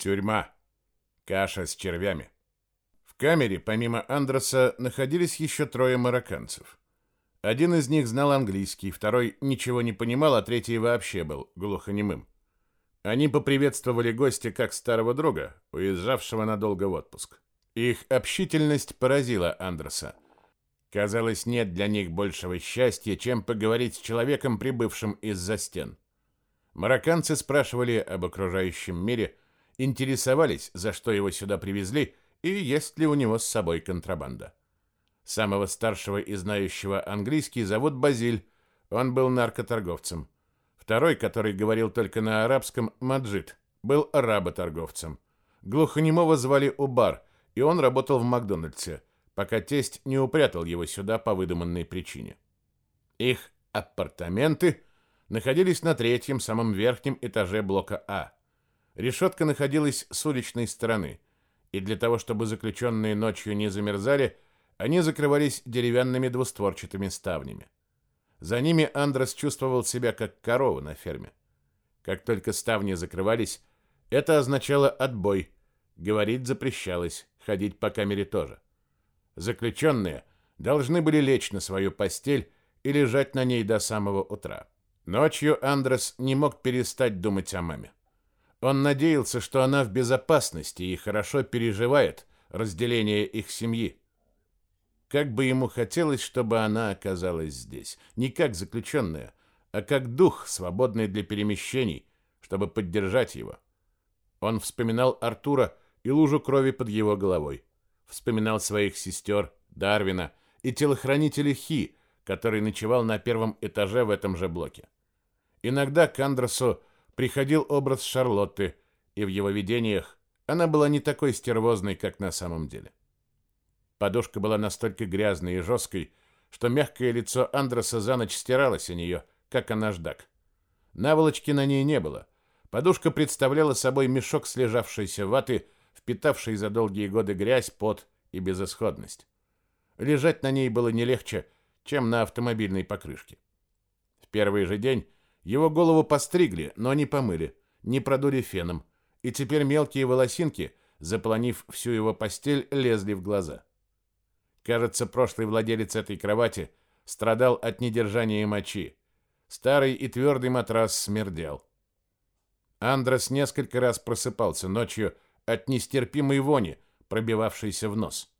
Тюрьма. Каша с червями. В камере, помимо Андреса, находились еще трое марокканцев. Один из них знал английский, второй ничего не понимал, а третий вообще был глухонемым. Они поприветствовали гостя как старого друга, уезжавшего надолго в отпуск. Их общительность поразила Андреса. Казалось, нет для них большего счастья, чем поговорить с человеком, прибывшим из-за стен. Марокканцы спрашивали об окружающем мире, интересовались, за что его сюда привезли и есть ли у него с собой контрабанда. Самого старшего и знающего английский зовут Базиль, он был наркоторговцем. Второй, который говорил только на арабском, Маджид, был работорговцем. Глухонемого звали Убар, и он работал в Макдональдсе, пока тесть не упрятал его сюда по выдуманной причине. Их апартаменты находились на третьем, самом верхнем этаже блока А. Решетка находилась с уличной стороны, и для того, чтобы заключенные ночью не замерзали, они закрывались деревянными двустворчатыми ставнями. За ними Андрес чувствовал себя как корова на ферме. Как только ставни закрывались, это означало отбой. Говорить запрещалось, ходить по камере тоже. Заключенные должны были лечь на свою постель и лежать на ней до самого утра. Ночью Андрес не мог перестать думать о маме. Он надеялся, что она в безопасности и хорошо переживает разделение их семьи. Как бы ему хотелось, чтобы она оказалась здесь, не как заключенная, а как дух, свободный для перемещений, чтобы поддержать его. Он вспоминал Артура и лужу крови под его головой. Вспоминал своих сестер, Дарвина и телохранителя Хи, который ночевал на первом этаже в этом же блоке. Иногда к Андресу приходил образ Шарлотты, и в его видениях она была не такой стервозной, как на самом деле. Подушка была настолько грязной и жесткой, что мягкое лицо Андреса за ночь стиралось о нее, как о наждак. Наволочки на ней не было. Подушка представляла собой мешок слежавшейся ваты, впитавшей за долгие годы грязь, пот и безысходность. Лежать на ней было не легче, чем на автомобильной покрышке. В первый же день его голову постригли, но не помыли, не продули феном, и теперь мелкие волосинки, заполонив всю его постель, лезли в глаза. Кажется, прошлый владелец этой кровати страдал от недержания мочи. Старый и твердый матрас смердел. Андрес несколько раз просыпался ночью от нестерпимой вони, пробивавшейся в нос.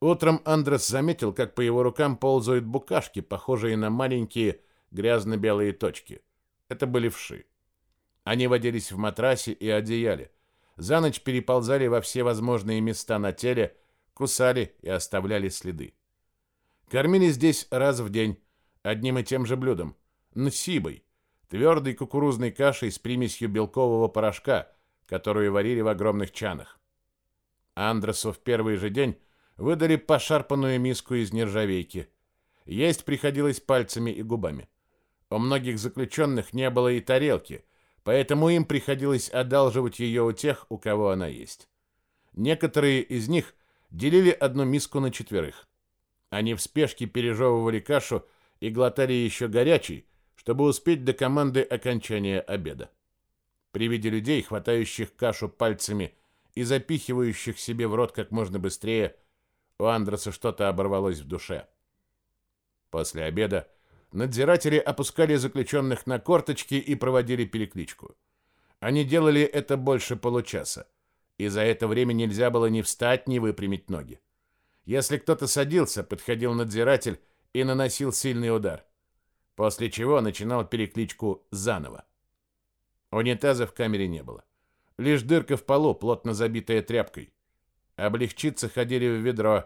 Утром Андрес заметил, как по его рукам ползают букашки, похожие на маленькие грязно-белые точки. Это были вши. Они водились в матрасе и одеяле. За ночь переползали во все возможные места на теле, кусали и оставляли следы. Кормили здесь раз в день, одним и тем же блюдом – нсибой, твердой кукурузной кашей с примесью белкового порошка, которую варили в огромных чанах. Андресу в первый же день выдали пошарпанную миску из нержавейки. Есть приходилось пальцами и губами. У многих заключенных не было и тарелки, поэтому им приходилось одалживать ее у тех, у кого она есть. Некоторые из них делили одну миску на четверых. Они в спешке пережевывали кашу и глотали еще горячий, чтобы успеть до команды окончания обеда. При виде людей, хватающих кашу пальцами и запихивающих себе в рот как можно быстрее, у Андреса что-то оборвалось в душе. После обеда надзиратели опускали заключенных на корточки и проводили перекличку. Они делали это больше получаса и за это время нельзя было ни встать, ни выпрямить ноги. Если кто-то садился, подходил надзиратель и наносил сильный удар, после чего начинал перекличку заново. Унитаза в камере не было. Лишь дырка в полу, плотно забитая тряпкой. Облегчиться ходили в ведро,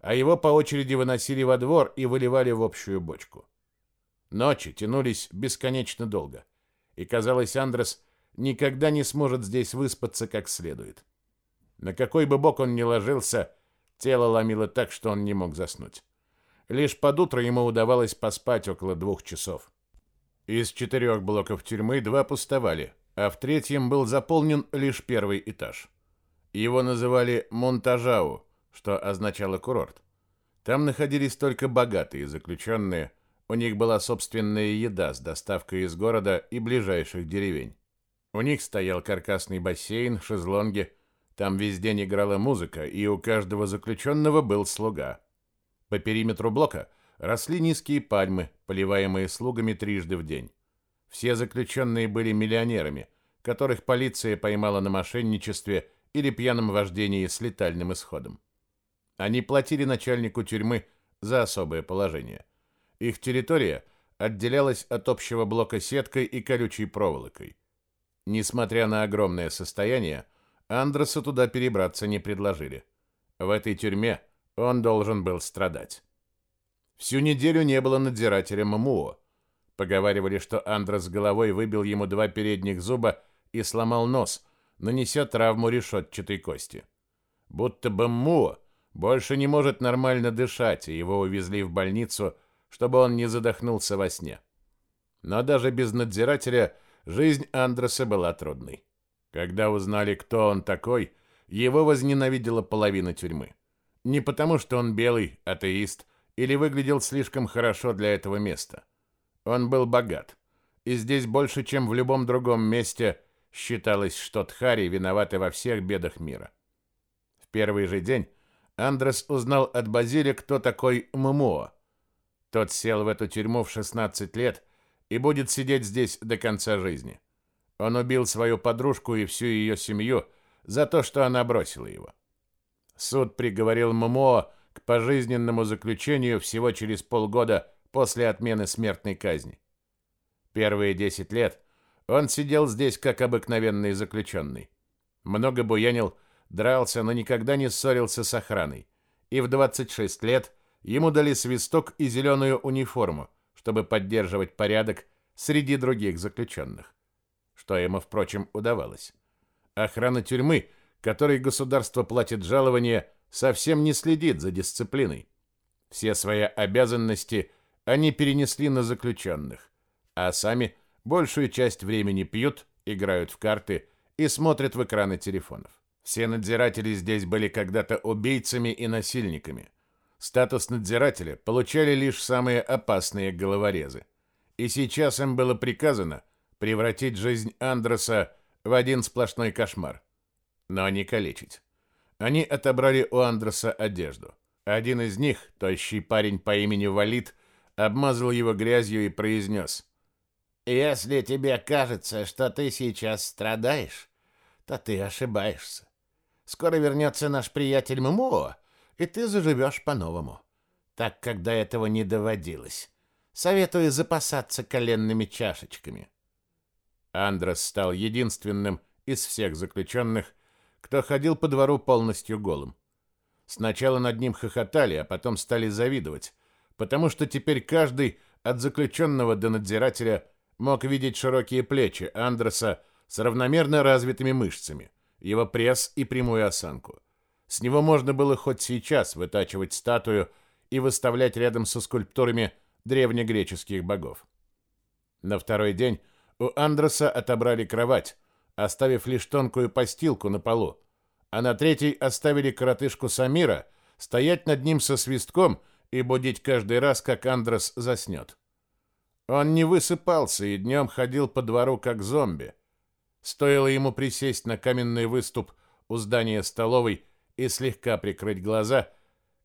а его по очереди выносили во двор и выливали в общую бочку. Ночи тянулись бесконечно долго, и, казалось, Андрес никогда не сможет здесь выспаться как следует. На какой бы бок он ни ложился, тело ломило так, что он не мог заснуть. Лишь под утро ему удавалось поспать около двух часов. Из четырех блоков тюрьмы два пустовали, а в третьем был заполнен лишь первый этаж. Его называли Монтажау, что означало курорт. Там находились только богатые заключенные, у них была собственная еда с доставкой из города и ближайших деревень. У них стоял каркасный бассейн, шезлонги, там везде не играла музыка, и у каждого заключенного был слуга. По периметру блока росли низкие пальмы, поливаемые слугами трижды в день. Все заключенные были миллионерами, которых полиция поймала на мошенничестве или пьяном вождении с летальным исходом. Они платили начальнику тюрьмы за особое положение. Их территория отделялась от общего блока сеткой и колючей проволокой. Несмотря на огромное состояние, Андреса туда перебраться не предложили. В этой тюрьме он должен был страдать. Всю неделю не было надзирателя Мамуо. Поговаривали, что Андрес головой выбил ему два передних зуба и сломал нос, нанеся травму решетчатой кости. Будто бы Муо больше не может нормально дышать, и его увезли в больницу, чтобы он не задохнулся во сне. Но даже без надзирателя жизнь Андреса была трудной. Когда узнали, кто он такой, его возненавидела половина тюрьмы. Не потому, что он белый, атеист, или выглядел слишком хорошо для этого места. Он был богат, и здесь больше, чем в любом другом месте, считалось, что Тхари виноваты во всех бедах мира. В первый же день Андрес узнал от Базиля, кто такой Мумуо. Тот сел в эту тюрьму в 16 лет и будет сидеть здесь до конца жизни. Он убил свою подружку и всю ее семью за то, что она бросила его. Суд приговорил Мумуо к пожизненному заключению всего через полгода после отмены смертной казни. Первые 10 лет он сидел здесь как обыкновенный заключенный. Много буянил, дрался, но никогда не ссорился с охраной. И в 26 лет ему дали свисток и зеленую униформу, чтобы поддерживать порядок среди других заключенных что ему, впрочем, удавалось. Охрана тюрьмы, которой государство платит жалование, совсем не следит за дисциплиной. Все свои обязанности они перенесли на заключенных, а сами большую часть времени пьют, играют в карты и смотрят в экраны телефонов. Все надзиратели здесь были когда-то убийцами и насильниками. Статус надзирателя получали лишь самые опасные головорезы. И сейчас им было приказано превратить жизнь Андреса в один сплошной кошмар. Но не калечить. Они отобрали у Андреса одежду. Один из них, тощий парень по имени Валид, обмазал его грязью и произнес. «Если тебе кажется, что ты сейчас страдаешь, то ты ошибаешься. Скоро вернется наш приятель Мумуо, и ты заживешь по-новому. Так как до этого не доводилось. Советую запасаться коленными чашечками». Андрес стал единственным из всех заключенных, кто ходил по двору полностью голым. Сначала над ним хохотали, а потом стали завидовать, потому что теперь каждый от заключенного до надзирателя мог видеть широкие плечи Андреса с равномерно развитыми мышцами, его пресс и прямую осанку. С него можно было хоть сейчас вытачивать статую и выставлять рядом со скульптурами древнегреческих богов. На второй день у Андреса отобрали кровать, оставив лишь тонкую постилку на полу, а на третий оставили коротышку Самира стоять над ним со свистком и будить каждый раз, как Андрес заснет. Он не высыпался и днем ходил по двору, как зомби. Стоило ему присесть на каменный выступ у здания столовой и слегка прикрыть глаза,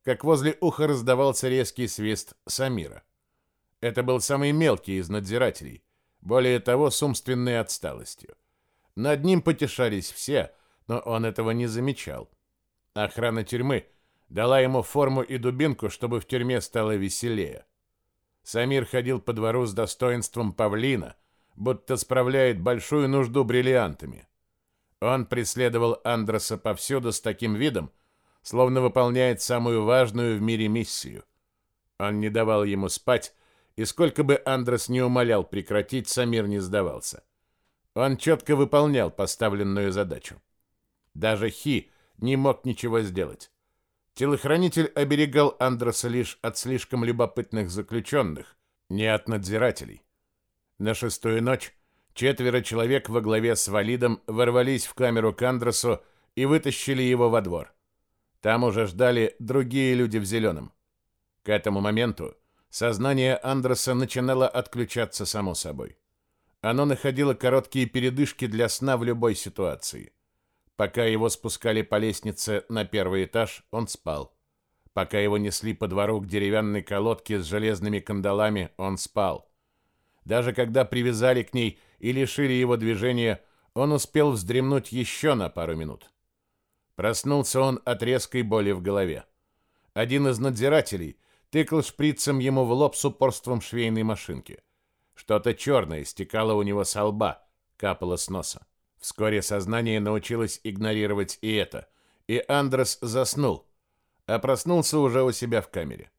как возле уха раздавался резкий свист Самира. Это был самый мелкий из надзирателей, более того, с умственной отсталостью. Над ним потешались все, но он этого не замечал. Охрана тюрьмы дала ему форму и дубинку, чтобы в тюрьме стало веселее. Самир ходил по двору с достоинством павлина, будто справляет большую нужду бриллиантами. Он преследовал Андреса повсюду с таким видом, словно выполняет самую важную в мире миссию. Он не давал ему спать, и сколько бы Андрес не умолял прекратить, Самир не сдавался. Он четко выполнял поставленную задачу. Даже Хи не мог ничего сделать. Телохранитель оберегал Андреса лишь от слишком любопытных заключенных, не от надзирателей. На шестую ночь четверо человек во главе с Валидом ворвались в камеру к Андресу и вытащили его во двор. Там уже ждали другие люди в зеленом. К этому моменту Сознание Андреса начинало отключаться само собой. Оно находило короткие передышки для сна в любой ситуации. Пока его спускали по лестнице на первый этаж, он спал. Пока его несли по двору к деревянной колодке с железными кандалами, он спал. Даже когда привязали к ней и лишили его движения, он успел вздремнуть еще на пару минут. Проснулся он от резкой боли в голове. Один из надзирателей тыкал шприцем ему в лоб с упорством швейной машинки. Что-то черное стекало у него со лба, капало с носа. Вскоре сознание научилось игнорировать и это, и Андрес заснул, а проснулся уже у себя в камере.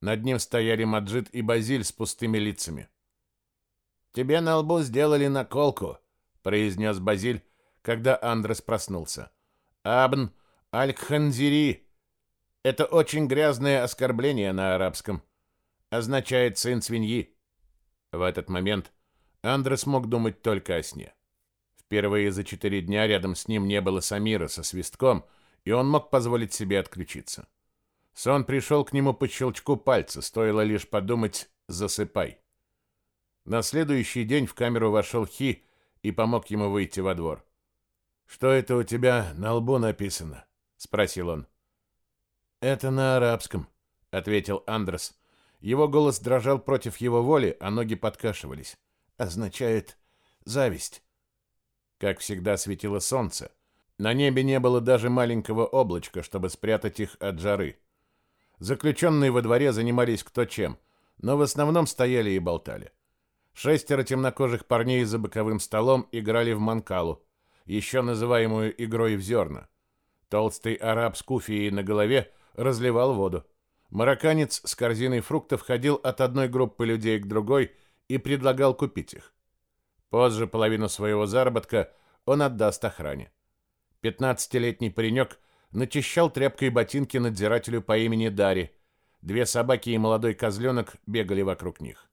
Над ним стояли Маджид и Базиль с пустыми лицами. «Тебе на лбу сделали наколку», — произнес Базиль, когда Андрес проснулся. «Абн аль-Ханзири» — это очень грязное оскорбление на арабском. Означает «сын свиньи». В этот момент Андрес мог думать только о сне. Впервые за четыре дня рядом с ним не было Самира со свистком, и он мог позволить себе отключиться. Сон пришел к нему по щелчку пальца, стоило лишь подумать «засыпай». На следующий день в камеру вошел Хи и помог ему выйти во двор. «Что это у тебя на лбу написано?» — спросил он. «Это на арабском», — ответил Андрес, его голос дрожал против его воли, а ноги подкашивались. Означает зависть. Как всегда светило солнце. На небе не было даже маленького облачка, чтобы спрятать их от жары. Заключенные во дворе занимались кто чем, но в основном стояли и болтали. Шестеро темнокожих парней за боковым столом играли в манкалу, еще называемую игрой в зерна. Толстый араб с куфией на голове разливал воду. Марокканец с корзиной фруктов ходил от одной группы людей к другой и предлагал купить их. Позже половину своего заработка он отдаст охране. Пятнадцатилетний паренек начищал тряпкой ботинки надзирателю по имени Дари. Две собаки и молодой козленок бегали вокруг них.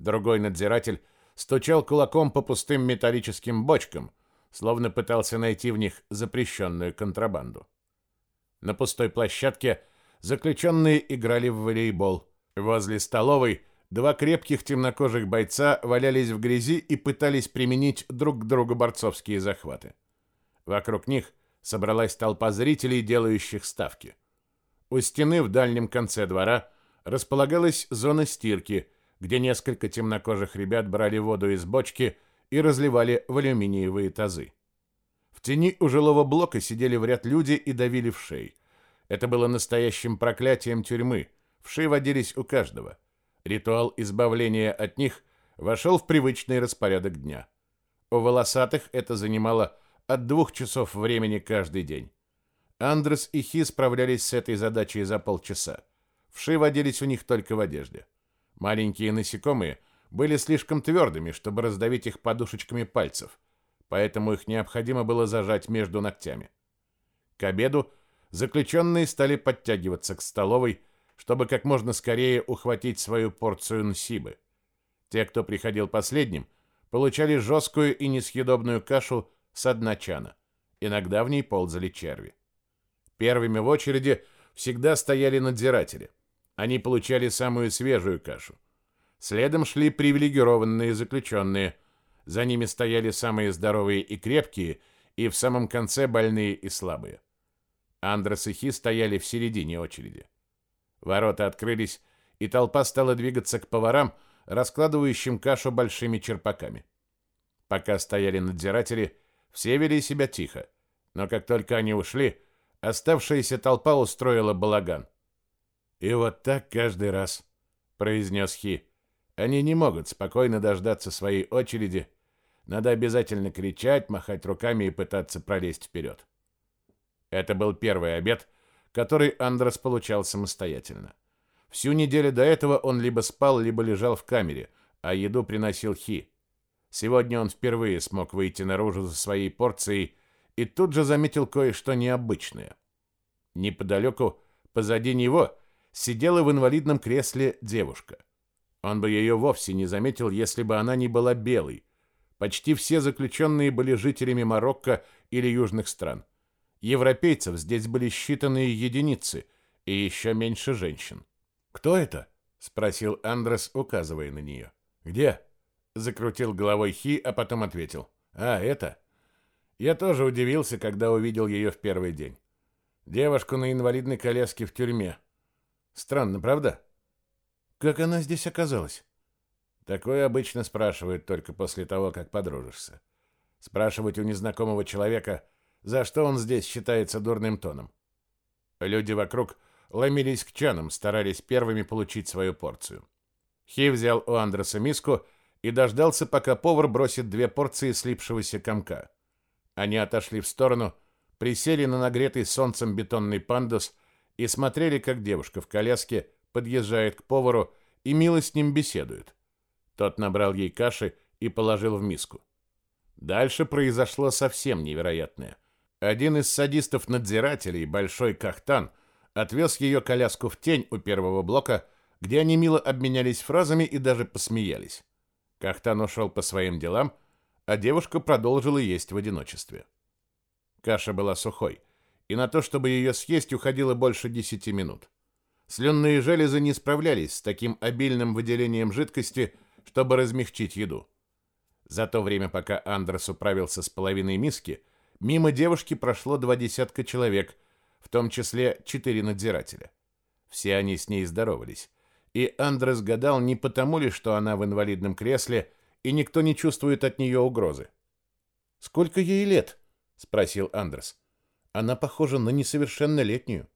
Другой надзиратель стучал кулаком по пустым металлическим бочкам, словно пытался найти в них запрещенную контрабанду. На пустой площадке заключенные играли в волейбол. Возле столовой два крепких темнокожих бойца валялись в грязи и пытались применить друг к другу борцовские захваты. Вокруг них собралась толпа зрителей, делающих ставки. У стены в дальнем конце двора располагалась зона стирки, где несколько темнокожих ребят брали воду из бочки и разливали в алюминиевые тазы. В тени у жилого блока сидели в ряд люди и давили в шеи. Это было настоящим проклятием тюрьмы. Вши водились у каждого. Ритуал избавления от них вошел в привычный распорядок дня. У волосатых это занимало от двух часов времени каждый день. Андрес и Хи справлялись с этой задачей за полчаса. Вши водились у них только в одежде. Маленькие насекомые были слишком твердыми, чтобы раздавить их подушечками пальцев, поэтому их необходимо было зажать между ногтями. К обеду заключенные стали подтягиваться к столовой, чтобы как можно скорее ухватить свою порцию нсибы. Те, кто приходил последним, получали жесткую и несъедобную кашу с дна чана. Иногда в ней ползали черви. Первыми в очереди всегда стояли надзиратели. Они получали самую свежую кашу. Следом шли привилегированные заключенные. За ними стояли самые здоровые и крепкие, и в самом конце больные и слабые. Андрес и Хи стояли в середине очереди. Ворота открылись, и толпа стала двигаться к поварам, раскладывающим кашу большими черпаками. Пока стояли надзиратели, все вели себя тихо, но как только они ушли, оставшаяся толпа устроила балаган. «И вот так каждый раз», — произнес Хи. «Они не могут спокойно дождаться своей очереди. Надо обязательно кричать, махать руками и пытаться пролезть вперед». Это был первый обед, который Андрес получал самостоятельно. Всю неделю до этого он либо спал, либо лежал в камере, а еду приносил Хи. Сегодня он впервые смог выйти наружу за своей порцией и тут же заметил кое-что необычное. Неподалеку, позади него, сидела в инвалидном кресле девушка. Он бы ее вовсе не заметил, если бы она не была белой. Почти все заключенные были жителями Марокко или южных стран. Европейцев здесь были считанные единицы и еще меньше женщин. «Кто это?» — спросил Андрес, указывая на нее. «Где?» закрутил головой Хи, а потом ответил. А, это? Я тоже удивился, когда увидел ее в первый день. Девушку на инвалидной коляске в тюрьме. Странно, правда? Как она здесь оказалась? Такое обычно спрашивают только после того, как подружишься. Спрашивать у незнакомого человека, за что он здесь считается дурным тоном. Люди вокруг ломились к чанам, старались первыми получить свою порцию. Хи взял у Андреса миску и дождался, пока повар бросит две порции слипшегося комка. Они отошли в сторону, присели на нагретый солнцем бетонный пандус и смотрели, как девушка в коляске подъезжает к повару и мило с ним беседует. Тот набрал ей каши и положил в миску. Дальше произошло совсем невероятное. Один из садистов-надзирателей, Большой Кахтан, отвез ее коляску в тень у первого блока, где они мило обменялись фразами и даже посмеялись. Кахтан ушел по своим делам, а девушка продолжила есть в одиночестве. Каша была сухой, и на то, чтобы ее съесть, уходило больше десяти минут. Слюнные железы не справлялись с таким обильным выделением жидкости, чтобы размягчить еду. За то время, пока Андрес управился с половиной миски, мимо девушки прошло два десятка человек, в том числе четыре надзирателя. Все они с ней здоровались и Андрес гадал, не потому ли, что она в инвалидном кресле, и никто не чувствует от нее угрозы. «Сколько ей лет?» — спросил Андрес. «Она похожа на несовершеннолетнюю».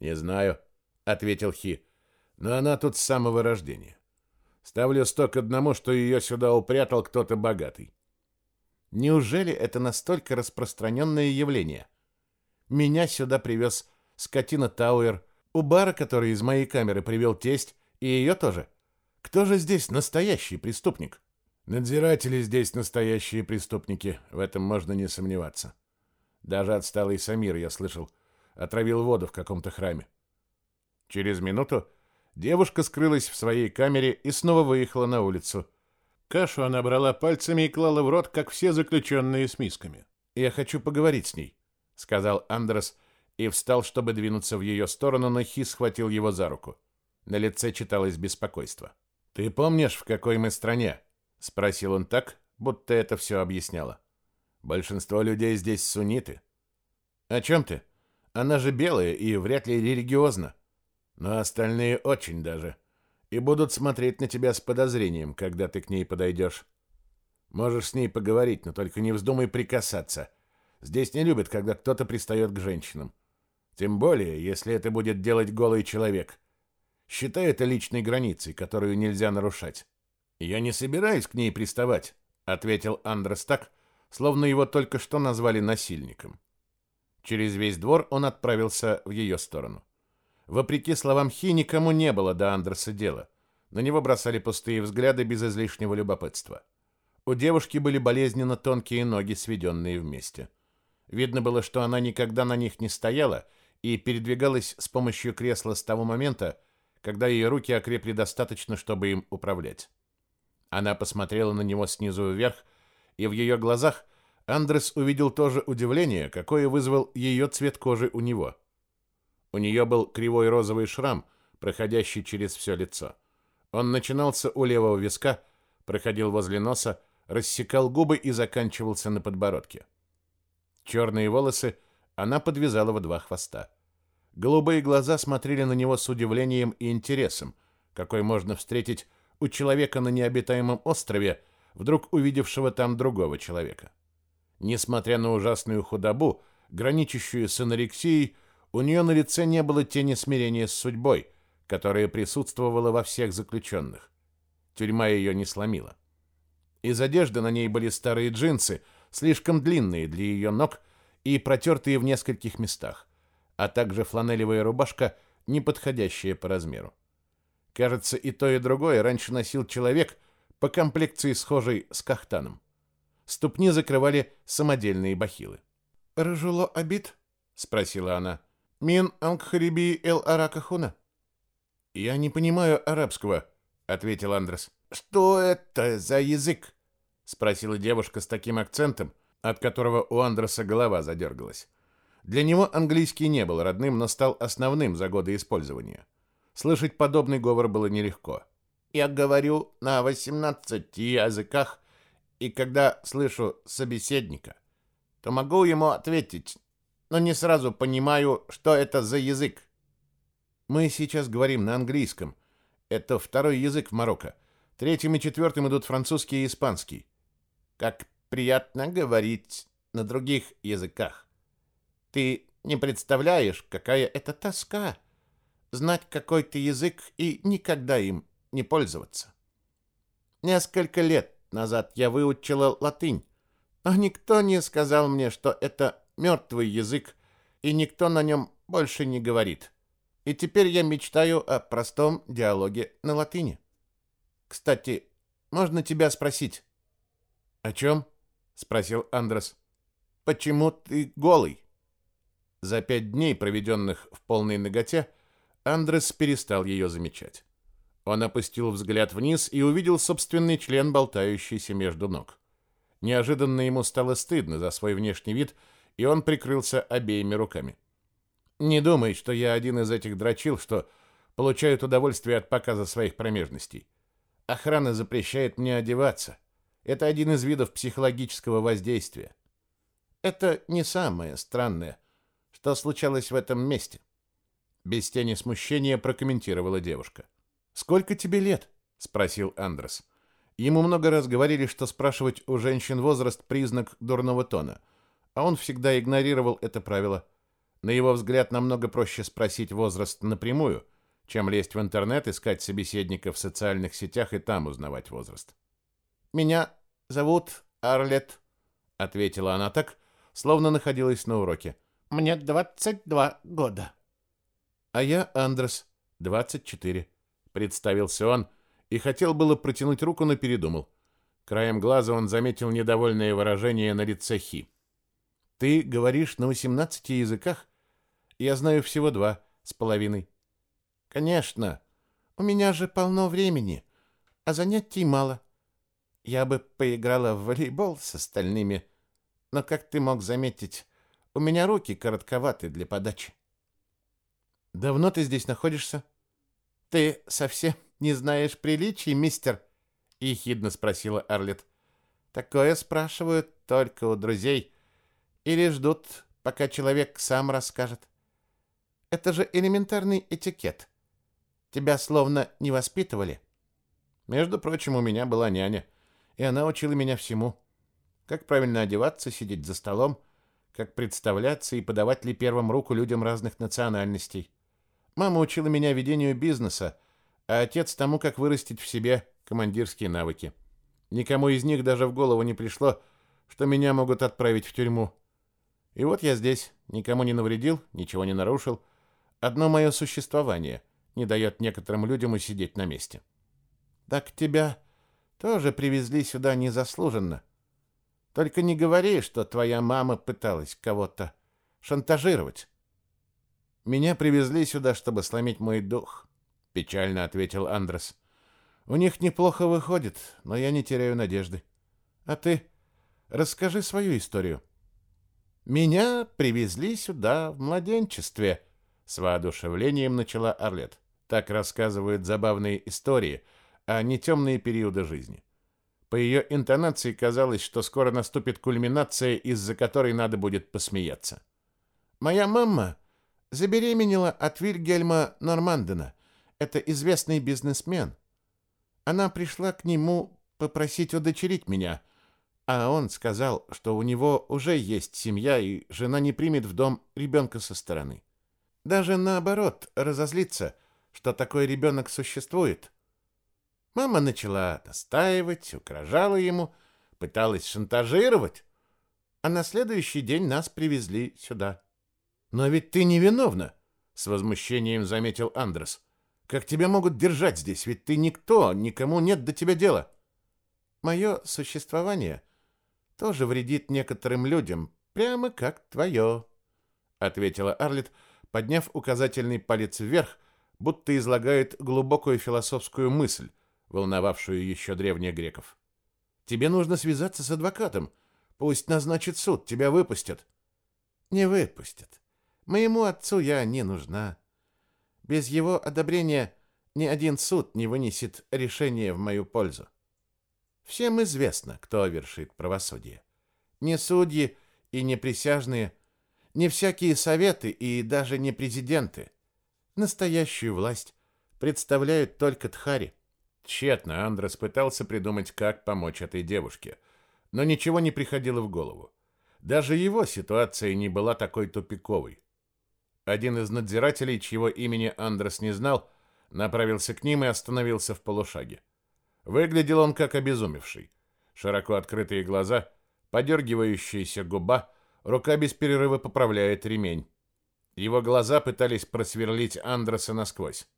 «Не знаю», — ответил Хи, — «но она тут с самого рождения. Ставлю сто одному, что ее сюда упрятал кто-то богатый». «Неужели это настолько распространенное явление? Меня сюда привез скотина Тауэр, у бара, который из моей камеры привел тесть, и ее тоже. Кто же здесь настоящий преступник? Надзиратели здесь настоящие преступники, в этом можно не сомневаться. Даже отсталый Самир, я слышал, отравил воду в каком-то храме. Через минуту девушка скрылась в своей камере и снова выехала на улицу. Кашу она брала пальцами и клала в рот, как все заключенные с мисками. «Я хочу поговорить с ней», — сказал Андрес, — и встал, чтобы двинуться в ее сторону, но Хи схватил его за руку. На лице читалось беспокойство. «Ты помнишь, в какой мы стране?» — спросил он так, будто это все объясняло. «Большинство людей здесь сунниты». «О чем ты? Она же белая и вряд ли религиозна. Но остальные очень даже. И будут смотреть на тебя с подозрением, когда ты к ней подойдешь. Можешь с ней поговорить, но только не вздумай прикасаться. Здесь не любят, когда кто-то пристает к женщинам. Тем более, если это будет делать голый человек. Считай это личной границей, которую нельзя нарушать. Я не собираюсь к ней приставать, ответил Андрес так, словно его только что назвали насильником. Через весь двор он отправился в ее сторону. Вопреки словам Хи, никому не было до Андреса дела. На него бросали пустые взгляды без излишнего любопытства. У девушки были болезненно тонкие ноги, сведенные вместе. Видно было, что она никогда на них не стояла и передвигалась с помощью кресла с того момента, когда ее руки окрепли достаточно, чтобы им управлять. Она посмотрела на него снизу вверх, и в ее глазах Андрес увидел то же удивление, какое вызвал ее цвет кожи у него. У нее был кривой розовый шрам, проходящий через все лицо. Он начинался у левого виска, проходил возле носа, рассекал губы и заканчивался на подбородке. Черные волосы — она подвязала во два хвоста. Голубые глаза смотрели на него с удивлением и интересом, какой можно встретить у человека на необитаемом острове, вдруг увидевшего там другого человека. Несмотря на ужасную худобу, граничащую с анорексией, у нее на лице не было тени смирения с судьбой, которая присутствовала во всех заключенных. Тюрьма ее не сломила. Из одежды на ней были старые джинсы, слишком длинные для ее ног и протертые в нескольких местах, а также фланелевая рубашка, не подходящая по размеру. Кажется, и то, и другое раньше носил человек по комплекции схожей с кахтаном. Ступни закрывали самодельные бахилы. «Рожуло обид?» — спросила она. «Мин ангхариби эл аракахуна?» «Я не понимаю арабского», — ответил Андрес. «Что это за язык?» — спросила девушка с таким акцентом, от которого у Андреса голова задергалась. Для него английский не был родным, но стал основным за годы использования. Слышать подобный говор было нелегко. Я говорю на 18 языках, и когда слышу собеседника, то могу ему ответить, но не сразу понимаю, что это за язык. Мы сейчас говорим на английском. Это второй язык в Марокко. Третьим и четвертым идут французский и испанский. Как приятно говорить на других языках. Ты не представляешь, какая это тоска знать какой-то язык и никогда им не пользоваться. Несколько лет назад я выучила латынь, а никто не сказал мне, что это мертвый язык, и никто на нем больше не говорит. И теперь я мечтаю о простом диалоге на латыни. Кстати, можно тебя спросить? О чем? спросил Андрес. Почему ты голый? За пять дней, проведенных в полной наготе, Андрес перестал ее замечать. Он опустил взгляд вниз и увидел собственный член, болтающийся между ног. Неожиданно ему стало стыдно за свой внешний вид, и он прикрылся обеими руками. Не думай, что я один из этих дрочил, что получают удовольствие от показа своих промежностей. Охрана запрещает мне одеваться. Это один из видов психологического воздействия. Это не самое странное, что случалось в этом месте. Без тени смущения прокомментировала девушка. «Сколько тебе лет?» — спросил Андрес. Ему много раз говорили, что спрашивать у женщин возраст — признак дурного тона, а он всегда игнорировал это правило. На его взгляд, намного проще спросить возраст напрямую, чем лезть в интернет, искать собеседника в социальных сетях и там узнавать возраст. «Меня зовут Арлет», — ответила она так, словно находилась на уроке. «Мне 22 года». «А я Андрес, 24» представился он и хотел было протянуть руку, но передумал. Краем глаза он заметил недовольное выражение на лице Хи. Ты говоришь на 18 языках? Я знаю всего два с половиной. Конечно. У меня же полно времени, а занятий мало. Я бы поиграла в волейбол с остальными, но, как ты мог заметить, у меня руки коротковаты для подачи. Давно ты здесь находишься? «Ты совсем не знаешь приличий, мистер?» — ехидно спросила Арлет. «Такое спрашивают только у друзей или ждут, пока человек сам расскажет. Это же элементарный этикет. Тебя словно не воспитывали». Между прочим, у меня была няня, и она учила меня всему. Как правильно одеваться, сидеть за столом, как представляться и подавать ли первым руку людям разных национальностей. Мама учила меня ведению бизнеса, а отец тому, как вырастить в себе командирские навыки. Никому из них даже в голову не пришло, что меня могут отправить в тюрьму. И вот я здесь, никому не навредил, ничего не нарушил. Одно мое существование не дает некоторым людям усидеть на месте. Так тебя тоже привезли сюда незаслуженно. Только не говори, что твоя мама пыталась кого-то шантажировать. Меня привезли сюда, чтобы сломить мой дух, печально ответил Андрес. У них неплохо выходит, но я не теряю надежды. А ты расскажи свою историю. Меня привезли сюда в младенчестве, с воодушевлением начала Арлет. Так рассказывают забавные истории, а не темные периоды жизни. По ее интонации казалось, что скоро наступит кульминация, из-за которой надо будет посмеяться. Моя мама забеременела от Вильгельма Нормандена. Это известный бизнесмен. Она пришла к нему попросить удочерить меня, а он сказал, что у него уже есть семья, и жена не примет в дом ребенка со стороны. Даже наоборот, разозлиться, что такой ребенок существует. Мама начала настаивать, угрожала ему, пыталась шантажировать, а на следующий день нас привезли сюда. Но ведь ты невиновна, с возмущением заметил Андрес. Как тебя могут держать здесь? Ведь ты никто, никому нет до тебя дела. Мое существование тоже вредит некоторым людям, прямо как твое, ответила Арлет, подняв указательный палец вверх, будто излагает глубокую философскую мысль, волновавшую еще древних греков. Тебе нужно связаться с адвокатом. Пусть назначит суд, тебя выпустят. Не выпустят. Моему отцу я не нужна. Без его одобрения ни один суд не вынесет решение в мою пользу. Всем известно, кто вершит правосудие. Не судьи и не присяжные, не всякие советы и даже не президенты. Настоящую власть представляют только тхари. Тщетно Андрес пытался придумать, как помочь этой девушке, но ничего не приходило в голову. Даже его ситуация не была такой тупиковой. Один из надзирателей, чьего имени Андрес не знал, направился к ним и остановился в полушаге. Выглядел он как обезумевший. Широко открытые глаза, подергивающаяся губа, рука без перерыва поправляет ремень. Его глаза пытались просверлить Андреса насквозь.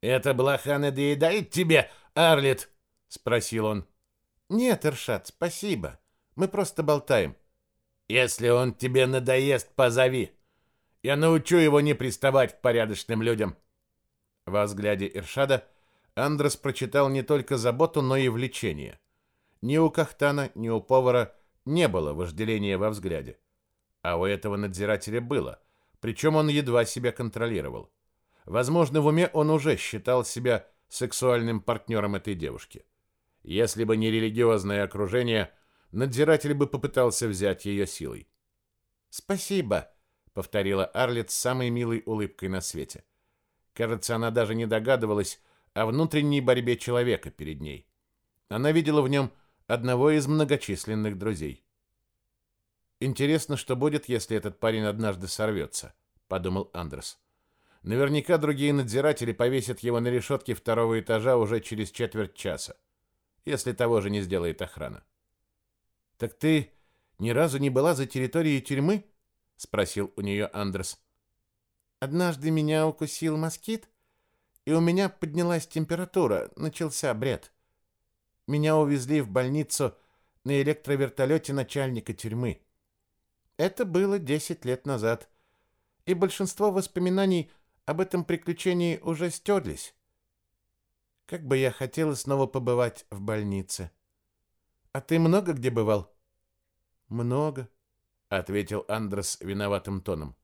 «Это блоха надоедает тебе, Арлет?» — спросил он. «Нет, Иршат, спасибо. Мы просто болтаем». «Если он тебе надоест, позови. Я научу его не приставать к порядочным людям». Во взгляде Иршада Андрес прочитал не только заботу, но и влечение. Ни у Кахтана, ни у повара не было вожделения во взгляде. А у этого надзирателя было, причем он едва себя контролировал. Возможно, в уме он уже считал себя сексуальным партнером этой девушки. Если бы не религиозное окружение, надзиратель бы попытался взять ее силой. «Спасибо», — повторила Арлет с самой милой улыбкой на свете. Кажется, она даже не догадывалась о внутренней борьбе человека перед ней. Она видела в нем одного из многочисленных друзей. «Интересно, что будет, если этот парень однажды сорвется», — подумал Андрес. Наверняка другие надзиратели повесят его на решетке второго этажа уже через четверть часа, если того же не сделает охрана. «Так ты ни разу не была за территорией тюрьмы?» — спросил у нее Андрес. «Однажды меня укусил москит, и у меня поднялась температура, начался бред. Меня увезли в больницу на электровертолете начальника тюрьмы. Это было 10 лет назад, и большинство воспоминаний об этом приключении уже стерлись. Как бы я хотела снова побывать в больнице. А ты много где бывал? Много, ответил Андрес виноватым тоном.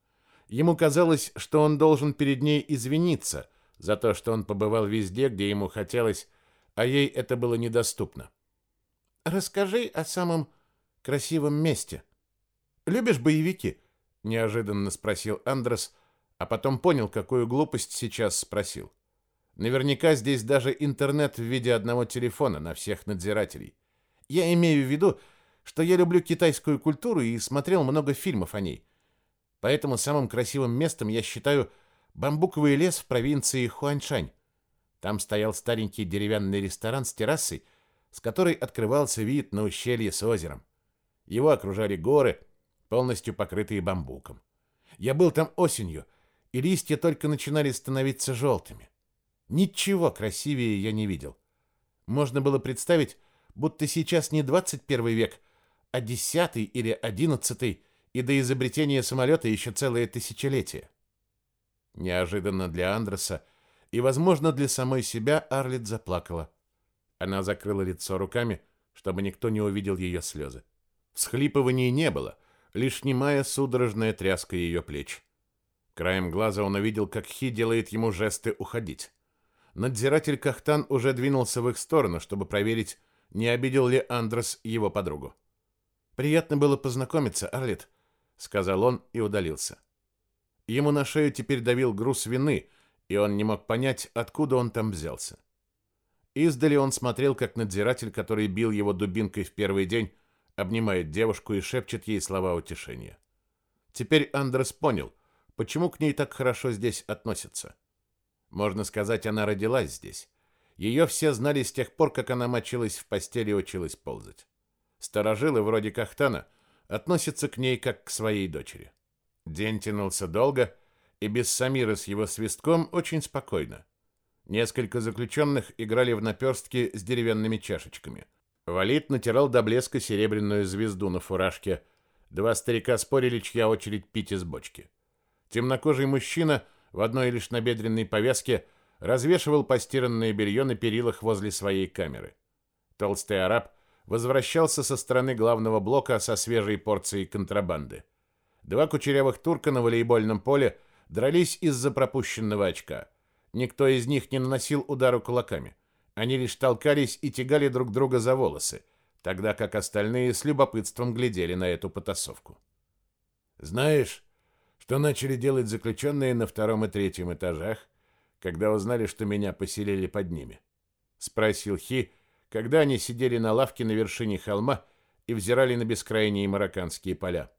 Ему казалось, что он должен перед ней извиниться за то, что он побывал везде, где ему хотелось, а ей это было недоступно. Расскажи о самом красивом месте. Любишь боевики? неожиданно спросил Андрес а потом понял, какую глупость сейчас спросил. Наверняка здесь даже интернет в виде одного телефона на всех надзирателей. Я имею в виду, что я люблю китайскую культуру и смотрел много фильмов о ней. Поэтому самым красивым местом я считаю бамбуковый лес в провинции Хуаншань. Там стоял старенький деревянный ресторан с террасой, с которой открывался вид на ущелье с озером. Его окружали горы, полностью покрытые бамбуком. Я был там осенью, и листья только начинали становиться желтыми. Ничего красивее я не видел. Можно было представить, будто сейчас не 21 век, а 10 или 11 и до изобретения самолета еще целое тысячелетие. Неожиданно для Андреса и, возможно, для самой себя Арлет заплакала. Она закрыла лицо руками, чтобы никто не увидел ее слезы. Всхлипываний не было, лишь немая судорожная тряска ее плеч. Краем глаза он увидел, как Хи делает ему жесты уходить. Надзиратель Кахтан уже двинулся в их сторону, чтобы проверить, не обидел ли Андрес его подругу. «Приятно было познакомиться, Арлет», — сказал он и удалился. Ему на шею теперь давил груз вины, и он не мог понять, откуда он там взялся. Издали он смотрел, как надзиратель, который бил его дубинкой в первый день, обнимает девушку и шепчет ей слова утешения. Теперь Андрес понял — Почему к ней так хорошо здесь относятся? Можно сказать, она родилась здесь. Ее все знали с тех пор, как она мочилась в постели и училась ползать. Старожилы, вроде Кахтана, относятся к ней как к своей дочери. День тянулся долго, и без Самира с его свистком очень спокойно. Несколько заключенных играли в наперстки с деревянными чашечками. Валит натирал до блеска серебряную звезду на фуражке. Два старика спорили, чья очередь пить из бочки. Темнокожий мужчина в одной лишь набедренной повязке развешивал постиранное белье на перилах возле своей камеры. Толстый араб возвращался со стороны главного блока со свежей порцией контрабанды. Два кучерявых турка на волейбольном поле дрались из-за пропущенного очка. Никто из них не наносил удару кулаками. Они лишь толкались и тягали друг друга за волосы, тогда как остальные с любопытством глядели на эту потасовку. «Знаешь, что начали делать заключенные на втором и третьем этажах, когда узнали, что меня поселили под ними?» — спросил Хи, когда они сидели на лавке на вершине холма и взирали на бескрайние марокканские поля.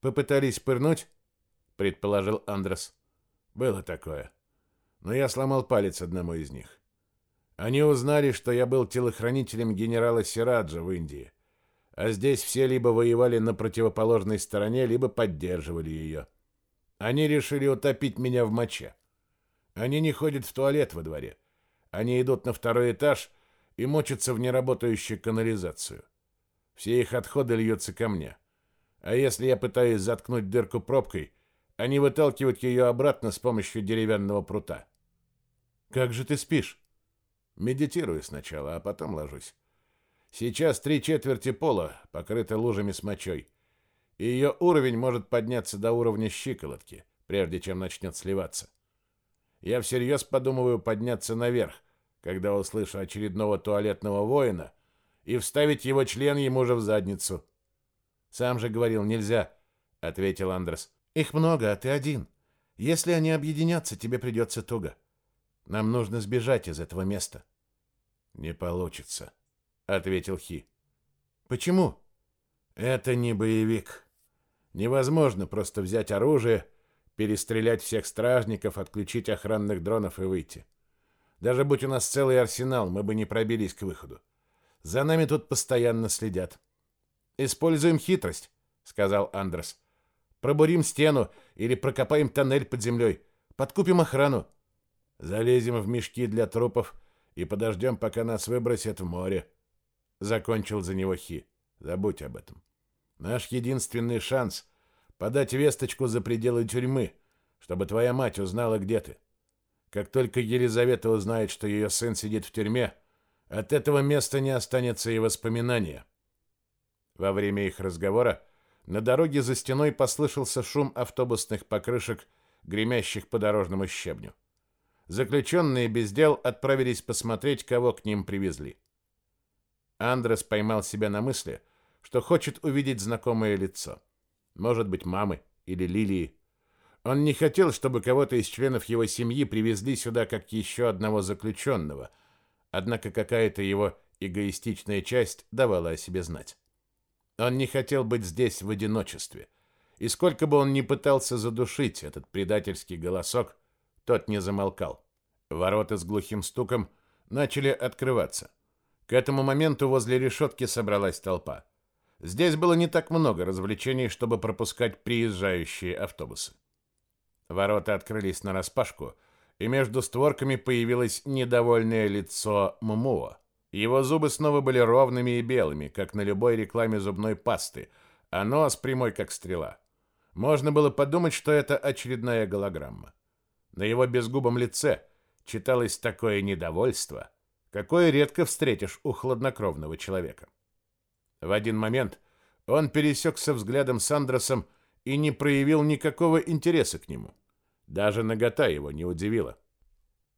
«Попытались пырнуть?» — предположил Андрес. «Было такое. Но я сломал палец одному из них. Они узнали, что я был телохранителем генерала Сираджа в Индии, а здесь все либо воевали на противоположной стороне, либо поддерживали ее. Они решили утопить меня в моче. Они не ходят в туалет во дворе. Они идут на второй этаж и мочатся в неработающую канализацию. Все их отходы льются ко мне. А если я пытаюсь заткнуть дырку пробкой, они выталкивают ее обратно с помощью деревянного прута. Как же ты спишь? Медитирую сначала, а потом ложусь. Сейчас три четверти пола покрыты лужами с мочой, и ее уровень может подняться до уровня щиколотки, прежде чем начнет сливаться. Я всерьез подумываю подняться наверх, когда услышу очередного туалетного воина, и вставить его член ему же в задницу. Сам же говорил, нельзя, — ответил Андрес. Их много, а ты один. Если они объединятся, тебе придется туго. Нам нужно сбежать из этого места. Не получится, — ответил Хи. Почему? Это не боевик. Невозможно просто взять оружие, перестрелять всех стражников, отключить охранных дронов и выйти. Даже будь у нас целый арсенал, мы бы не пробились к выходу. За нами тут постоянно следят. Используем хитрость, сказал Андрес. Пробурим стену или прокопаем тоннель под землей. Подкупим охрану. Залезем в мешки для трупов и подождем, пока нас выбросят в море. Закончил за него Хи. Забудь об этом. Наш единственный шанс — подать весточку за пределы тюрьмы, чтобы твоя мать узнала, где ты. Как только Елизавета узнает, что ее сын сидит в тюрьме, от этого места не останется и воспоминания. Во время их разговора на дороге за стеной послышался шум автобусных покрышек, гремящих по дорожному щебню. Заключенные без дел отправились посмотреть, кого к ним привезли. Андрес поймал себя на мысли, что хочет увидеть знакомое лицо. Может быть, мамы или Лилии. Он не хотел, чтобы кого-то из членов его семьи привезли сюда как еще одного заключенного, однако какая-то его эгоистичная часть давала о себе знать. Он не хотел быть здесь в одиночестве, и сколько бы он ни пытался задушить этот предательский голосок, тот не замолкал. Ворота с глухим стуком начали открываться. К этому моменту возле решетки собралась толпа. Здесь было не так много развлечений, чтобы пропускать приезжающие автобусы. Ворота открылись нараспашку, и между створками появилось недовольное лицо Мумуа. Его зубы снова были ровными и белыми, как на любой рекламе зубной пасты, а нос прямой, как стрела. Можно было подумать, что это очередная голограмма. На его безгубом лице читалось такое недовольство, какое редко встретишь у хладнокровного человека. В один момент он пересекся взглядом с Андросом и не проявил никакого интереса к нему. Даже нагота его не удивила.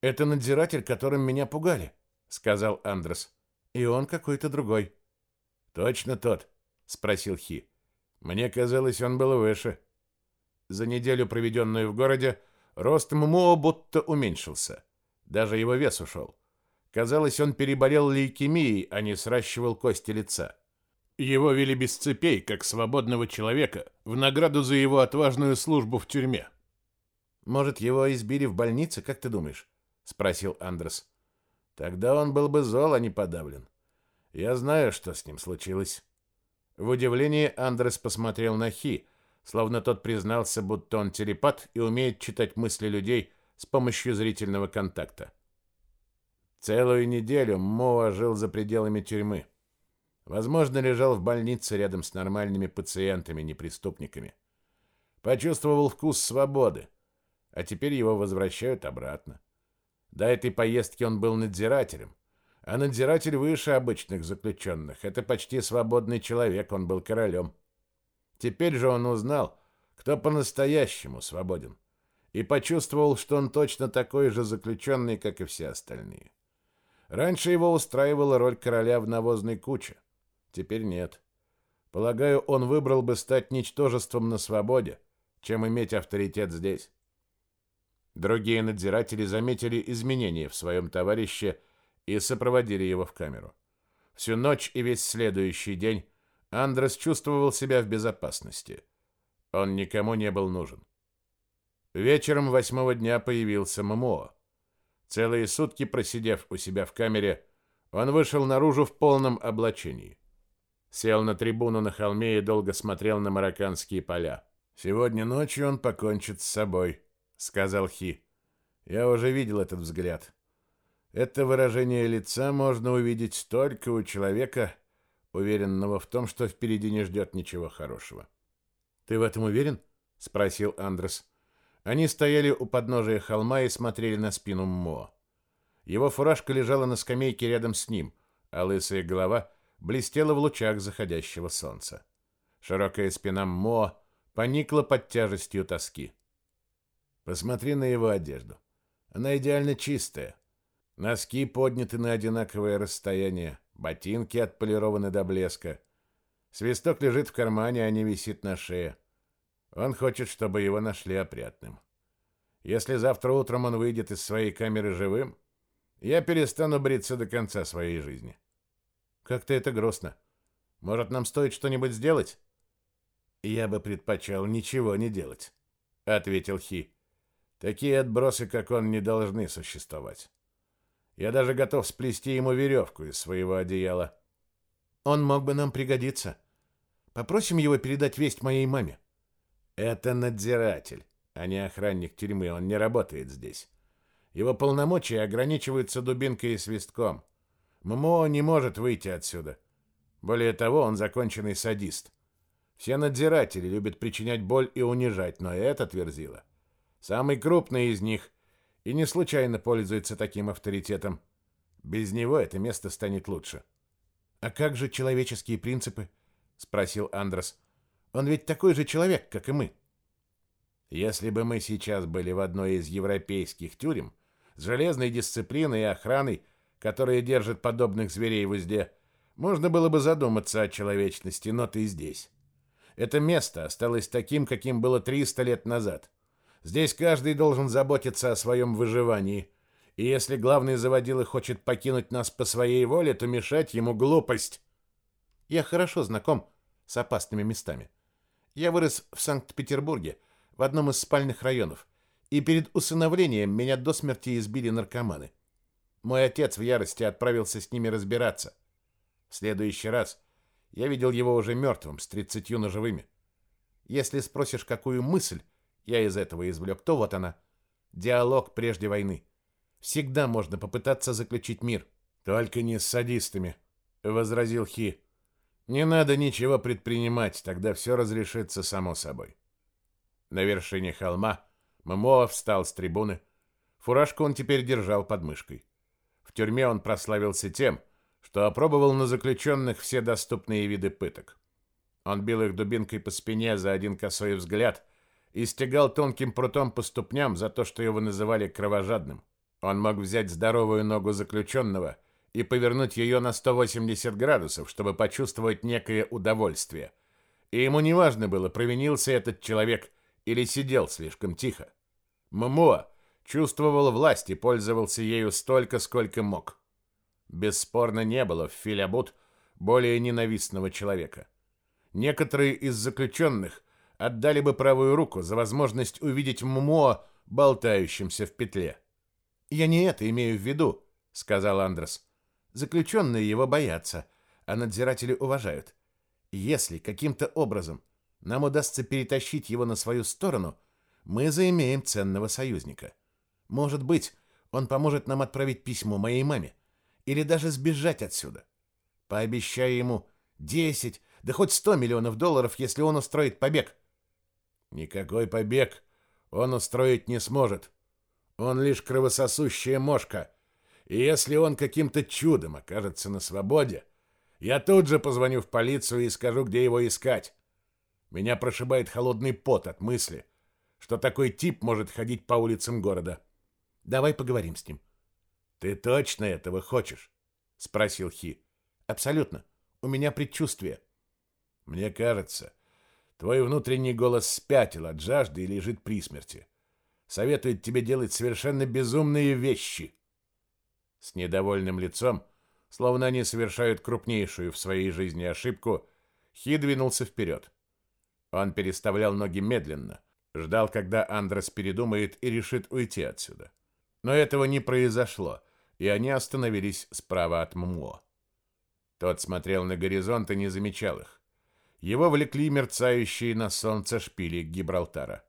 «Это надзиратель, которым меня пугали», — сказал Андрес. «И он какой-то другой». «Точно тот?» — спросил Хи. «Мне казалось, он был выше». За неделю, проведенную в городе, рост Мумуо будто уменьшился. Даже его вес ушел. Казалось, он переболел лейкемией, а не сращивал кости лица. Его вели без цепей, как свободного человека, в награду за его отважную службу в тюрьме. «Может, его избили в больнице, как ты думаешь?» — спросил Андрес. «Тогда он был бы зол, а не подавлен. Я знаю, что с ним случилось». В удивлении Андрес посмотрел на Хи, словно тот признался, будто он телепат и умеет читать мысли людей с помощью зрительного контакта. Целую неделю Моа жил за пределами тюрьмы. Возможно, лежал в больнице рядом с нормальными пациентами, не преступниками. Почувствовал вкус свободы, а теперь его возвращают обратно. До этой поездки он был надзирателем, а надзиратель выше обычных заключенных. Это почти свободный человек, он был королем. Теперь же он узнал, кто по-настоящему свободен. и почувствовал, что он точно такой же заключенный, как и все остальные. Раньше его устраивала роль короля в навозной куче. Теперь нет. Полагаю, он выбрал бы стать ничтожеством на свободе, чем иметь авторитет здесь. Другие надзиратели заметили изменения в своем товарище и сопроводили его в камеру. Всю ночь и весь следующий день Андрес чувствовал себя в безопасности. Он никому не был нужен. Вечером восьмого дня появился Мамо. Целые сутки просидев у себя в камере, он вышел наружу в полном облачении. Сел на трибуну на холме и долго смотрел на марокканские поля. «Сегодня ночью он покончит с собой», — сказал Хи. «Я уже видел этот взгляд. Это выражение лица можно увидеть только у человека, уверенного в том, что впереди не ждет ничего хорошего». «Ты в этом уверен?» — спросил Андрес. Они стояли у подножия холма и смотрели на спину Мо. Его фуражка лежала на скамейке рядом с ним, а лысая голова блестела в лучах заходящего солнца. Широкая спина Мо поникла под тяжестью тоски. Посмотри на его одежду. Она идеально чистая. Носки подняты на одинаковое расстояние, ботинки отполированы до блеска. Свисток лежит в кармане, а не висит на шее. Он хочет, чтобы его нашли опрятным. Если завтра утром он выйдет из своей камеры живым, я перестану бриться до конца своей жизни. Как-то это грустно. Может, нам стоит что-нибудь сделать? Я бы предпочел ничего не делать, ответил Хи. Такие отбросы, как он, не должны существовать. Я даже готов сплести ему веревку из своего одеяла. Он мог бы нам пригодиться. Попросим его передать весть моей маме. Это надзиратель, а не охранник тюрьмы. Он не работает здесь. Его полномочия ограничиваются дубинкой и свистком. ММО не может выйти отсюда. Более того, он законченный садист. Все надзиратели любят причинять боль и унижать, но этот верзила самый крупный из них и не случайно пользуется таким авторитетом. Без него это место станет лучше. А как же человеческие принципы? спросил Андрес. Он ведь такой же человек, как и мы. Если бы мы сейчас были в одной из европейских тюрем с железной дисциплиной и охраной, которая держит подобных зверей в узде, можно было бы задуматься о человечности, но ты здесь. Это место осталось таким, каким было 300 лет назад. Здесь каждый должен заботиться о своем выживании. И если главный заводила хочет покинуть нас по своей воле, то мешать ему глупость. Я хорошо знаком с опасными местами. Я вырос в Санкт-Петербурге, в одном из спальных районов, и перед усыновлением меня до смерти избили наркоманы. Мой отец в ярости отправился с ними разбираться. В следующий раз я видел его уже мертвым, с тридцатью ножевыми. Если спросишь, какую мысль я из этого извлек, то вот она. Диалог прежде войны. Всегда можно попытаться заключить мир. Только не с садистами, — возразил Хи. Не надо ничего предпринимать, тогда все разрешится само собой. На вершине холма Мамоа встал с трибуны. Фуражку он теперь держал под мышкой. Тюрьме он прославился тем, что опробовал на заключенных все доступные виды пыток. Он бил их дубинкой по спине за один косой взгляд и стегал тонким прутом по ступням за то, что его называли кровожадным. Он мог взять здоровую ногу заключенного — и повернуть ее на 180 градусов, чтобы почувствовать некое удовольствие. И ему не важно было, провинился этот человек или сидел слишком тихо. Мумуа чувствовал власть и пользовался ею столько, сколько мог. Бесспорно, не было в Филябут более ненавистного человека. Некоторые из заключенных отдали бы правую руку за возможность увидеть Мумуа болтающимся в петле. «Я не это имею в виду», — сказал Андрес. Заключенные его боятся, а надзиратели уважают. Если каким-то образом нам удастся перетащить его на свою сторону, мы заимеем ценного союзника. Может быть, он поможет нам отправить письмо моей маме или даже сбежать отсюда. Пообещай ему 10, да хоть 100 миллионов долларов, если он устроит побег. Никакой побег он устроить не сможет. Он лишь кровососущая мошка, и если он каким-то чудом окажется на свободе, я тут же позвоню в полицию и скажу, где его искать. Меня прошибает холодный пот от мысли, что такой тип может ходить по улицам города. Давай поговорим с ним. Ты точно этого хочешь? спросил Хи. Абсолютно. У меня предчувствие. Мне кажется, твой внутренний голос спятил от жажды и лежит при смерти. Советует тебе делать совершенно безумные вещи. С недовольным лицом, словно они совершают крупнейшую в своей жизни ошибку, Хи двинулся вперед. Он переставлял ноги медленно, ждал, когда Андрес передумает и решит уйти отсюда. Но этого не произошло, и они остановились справа от Ммо. Тот смотрел на горизонт и не замечал их. Его влекли мерцающие на солнце шпили Гибралтара.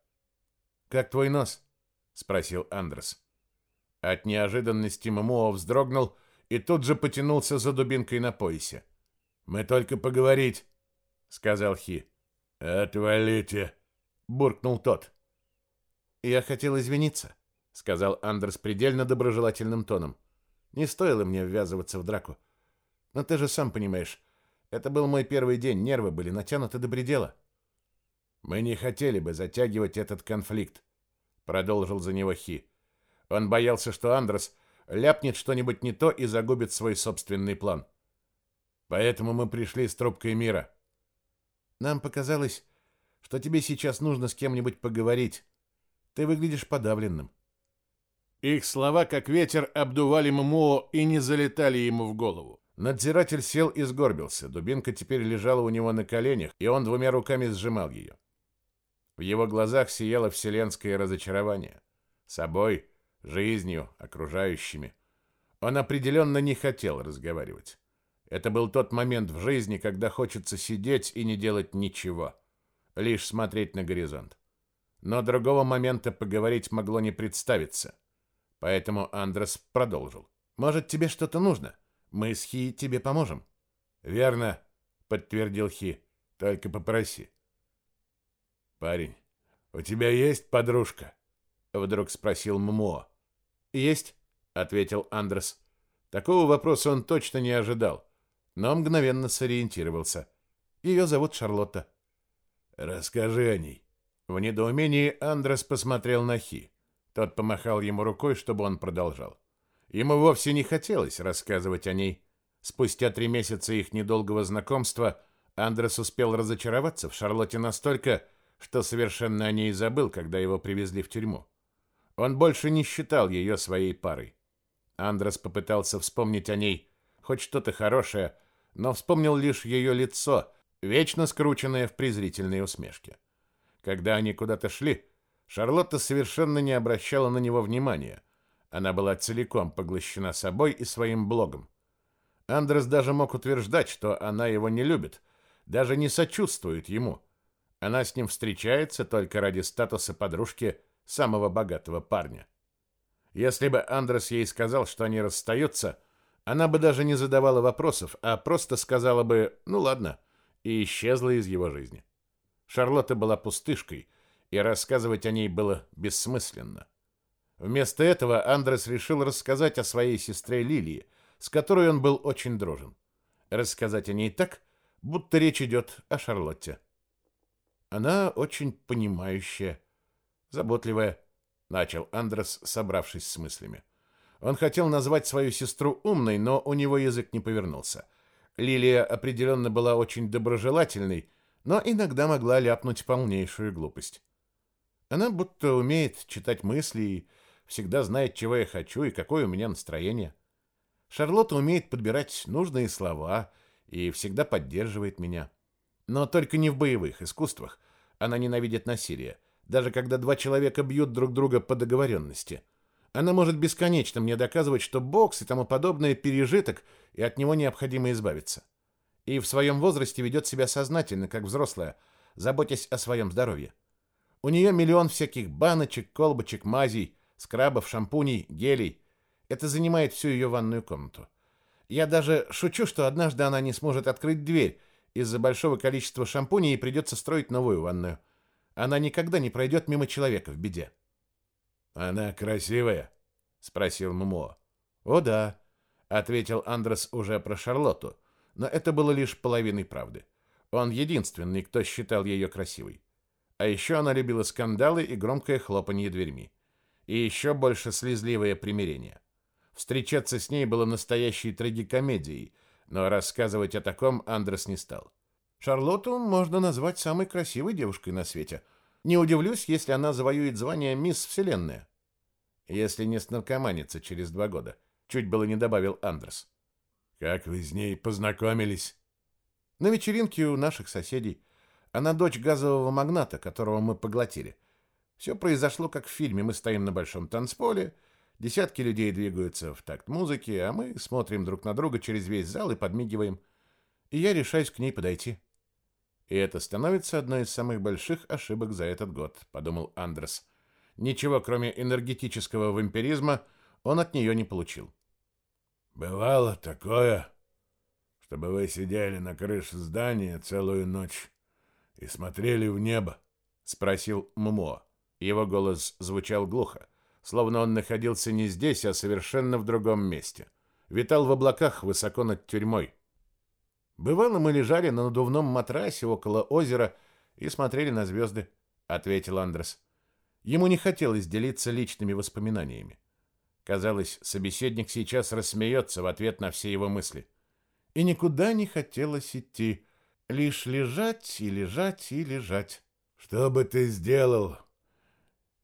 «Как твой нос?» — спросил Андрес. От неожиданности Ммо вздрогнул и тут же потянулся за дубинкой на поясе. «Мы только поговорить», — сказал Хи. «Отвалите!» — буркнул тот. «Я хотел извиниться», — сказал Андерс предельно доброжелательным тоном. «Не стоило мне ввязываться в драку. Но ты же сам понимаешь, это был мой первый день, нервы были натянуты до предела». «Мы не хотели бы затягивать этот конфликт», — продолжил за него Хи. Он боялся, что Андрес ляпнет что-нибудь не то и загубит свой собственный план. «Поэтому мы пришли с трубкой мира». Нам показалось, что тебе сейчас нужно с кем-нибудь поговорить. Ты выглядишь подавленным. Их слова, как ветер, обдували Мумоо и не залетали ему в голову. Надзиратель сел и сгорбился. Дубинка теперь лежала у него на коленях, и он двумя руками сжимал ее. В его глазах сияло вселенское разочарование. Собой, жизнью, окружающими. Он определенно не хотел разговаривать. Это был тот момент в жизни, когда хочется сидеть и не делать ничего, лишь смотреть на горизонт. Но другого момента поговорить могло не представиться. Поэтому Андрес продолжил. «Может, тебе что-то нужно? Мы с Хи тебе поможем». «Верно», — подтвердил Хи. «Только попроси». «Парень, у тебя есть подружка?» — вдруг спросил Ммо. «Есть», — ответил Андрес. Такого вопроса он точно не ожидал но мгновенно сориентировался. Ее зовут Шарлотта. «Расскажи о ней». В недоумении Андрес посмотрел на Хи. Тот помахал ему рукой, чтобы он продолжал. Ему вовсе не хотелось рассказывать о ней. Спустя три месяца их недолгого знакомства Андрес успел разочароваться в Шарлотте настолько, что совершенно о ней забыл, когда его привезли в тюрьму. Он больше не считал ее своей парой. Андрес попытался вспомнить о ней хоть что-то хорошее, но вспомнил лишь ее лицо, вечно скрученное в презрительной усмешке. Когда они куда-то шли, Шарлотта совершенно не обращала на него внимания. Она была целиком поглощена собой и своим блогом. Андрес даже мог утверждать, что она его не любит, даже не сочувствует ему. Она с ним встречается только ради статуса подружки самого богатого парня. Если бы Андрес ей сказал, что они расстаются, она бы даже не задавала вопросов, а просто сказала бы «ну ладно» и исчезла из его жизни. Шарлотта была пустышкой, и рассказывать о ней было бессмысленно. Вместо этого Андрес решил рассказать о своей сестре Лилии, с которой он был очень дружен. Рассказать о ней так, будто речь идет о Шарлотте. Она очень понимающая, заботливая, начал Андрес, собравшись с мыслями. Он хотел назвать свою сестру умной, но у него язык не повернулся. Лилия определенно была очень доброжелательной, но иногда могла ляпнуть полнейшую глупость. Она будто умеет читать мысли всегда знает, чего я хочу и какое у меня настроение. Шарлотта умеет подбирать нужные слова и всегда поддерживает меня. Но только не в боевых искусствах. Она ненавидит насилие, даже когда два человека бьют друг друга по договоренности – она может бесконечно мне доказывать, что бокс и тому подобное пережиток, и от него необходимо избавиться. И в своем возрасте ведет себя сознательно, как взрослая, заботясь о своем здоровье. У нее миллион всяких баночек, колбочек, мазей, скрабов, шампуней, гелей. Это занимает всю ее ванную комнату. Я даже шучу, что однажды она не сможет открыть дверь из-за большого количества шампуней и придется строить новую ванную. Она никогда не пройдет мимо человека в беде. Она красивая? спросил Ммо. О да, ответил Андрес уже про Шарлотту, но это было лишь половиной правды. Он единственный, кто считал ее красивой. А еще она любила скандалы и громкое хлопанье дверьми. И еще больше слезливое примирение. Встречаться с ней было настоящей трагикомедией, но рассказывать о таком Андрес не стал. Шарлотту можно назвать самой красивой девушкой на свете. Не удивлюсь, если она завоюет звание «Мисс Вселенная». Если не снаркоманится через два года. Чуть было не добавил Андрес. «Как вы с ней познакомились?» На вечеринке у наших соседей. Она дочь газового магната, которого мы поглотили. Все произошло как в фильме. Мы стоим на большом танцполе, десятки людей двигаются в такт музыки, а мы смотрим друг на друга через весь зал и подмигиваем. И я решаюсь к ней подойти. И это становится одной из самых больших ошибок за этот год, подумал Андрес. Ничего, кроме энергетического вампиризма, он от нее не получил. Бывало такое, чтобы вы сидели на крыше здания целую ночь и смотрели в небо? спросил Мумо. Его голос звучал глухо, словно он находился не здесь, а совершенно в другом месте. Витал в облаках высоко над тюрьмой. Бывало, мы лежали на надувном матрасе около озера и смотрели на звезды, ответил Андрес. Ему не хотелось делиться личными воспоминаниями. Казалось, собеседник сейчас рассмеется в ответ на все его мысли. И никуда не хотелось идти, лишь лежать и лежать и лежать. Что бы ты сделал,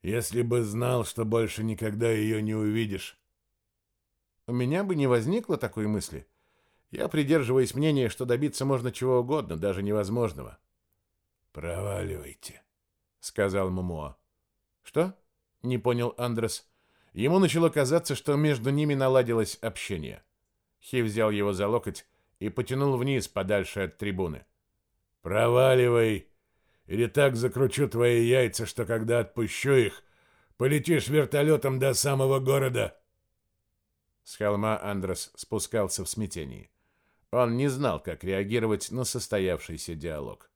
если бы знал, что больше никогда ее не увидишь? У меня бы не возникло такой мысли. Я придерживаюсь мнения, что добиться можно чего угодно, даже невозможного. Проваливайте, сказал Мумуа. Что? Не понял Андрес. Ему начало казаться, что между ними наладилось общение. Хи взял его за локоть и потянул вниз, подальше от трибуны. Проваливай, или так закручу твои яйца, что когда отпущу их, полетишь вертолетом до самого города. С холма Андрес спускался в смятении. Он не знал, как реагировать на состоявшийся диалог.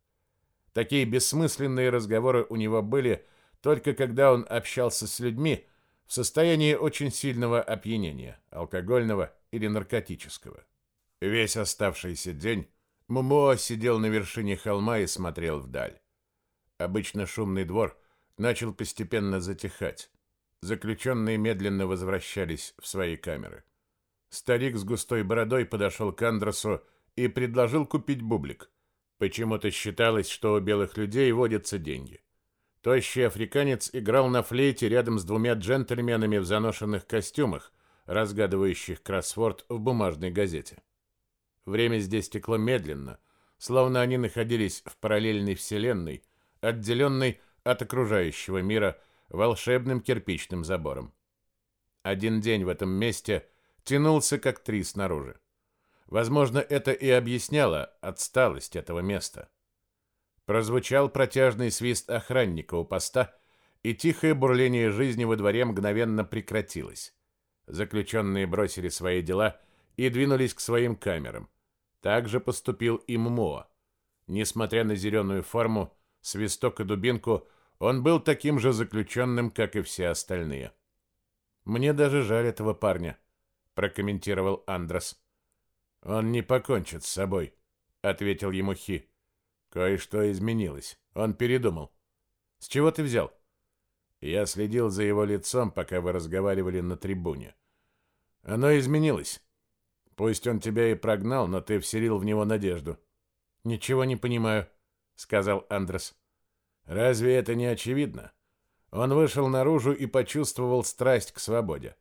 Такие бессмысленные разговоры у него были только когда он общался с людьми в состоянии очень сильного опьянения, алкогольного или наркотического. Весь оставшийся день Мумоа сидел на вершине холма и смотрел вдаль. Обычно шумный двор начал постепенно затихать. Заключенные медленно возвращались в свои камеры. Старик с густой бородой подошел к Андросу и предложил купить бублик. Почему-то считалось, что у белых людей водятся деньги. Тощий африканец играл на флейте рядом с двумя джентльменами в заношенных костюмах, разгадывающих кроссворд в бумажной газете. Время здесь текло медленно, словно они находились в параллельной вселенной, отделенной от окружающего мира волшебным кирпичным забором. Один день в этом месте – тянулся как три снаружи. Возможно, это и объясняло отсталость этого места. Прозвучал протяжный свист охранника у поста, и тихое бурление жизни во дворе мгновенно прекратилось. Заключенные бросили свои дела и двинулись к своим камерам. Так же поступил и Ммо. Несмотря на зеленую форму, свисток и дубинку, он был таким же заключенным, как и все остальные. Мне даже жаль этого парня прокомментировал Андрес. Он не покончит с собой, ответил ему Хи. Кое-что изменилось. Он передумал. С чего ты взял? Я следил за его лицом, пока вы разговаривали на трибуне. Оно изменилось. Пусть он тебя и прогнал, но ты вселил в него надежду. Ничего не понимаю, сказал Андрес. Разве это не очевидно? Он вышел наружу и почувствовал страсть к свободе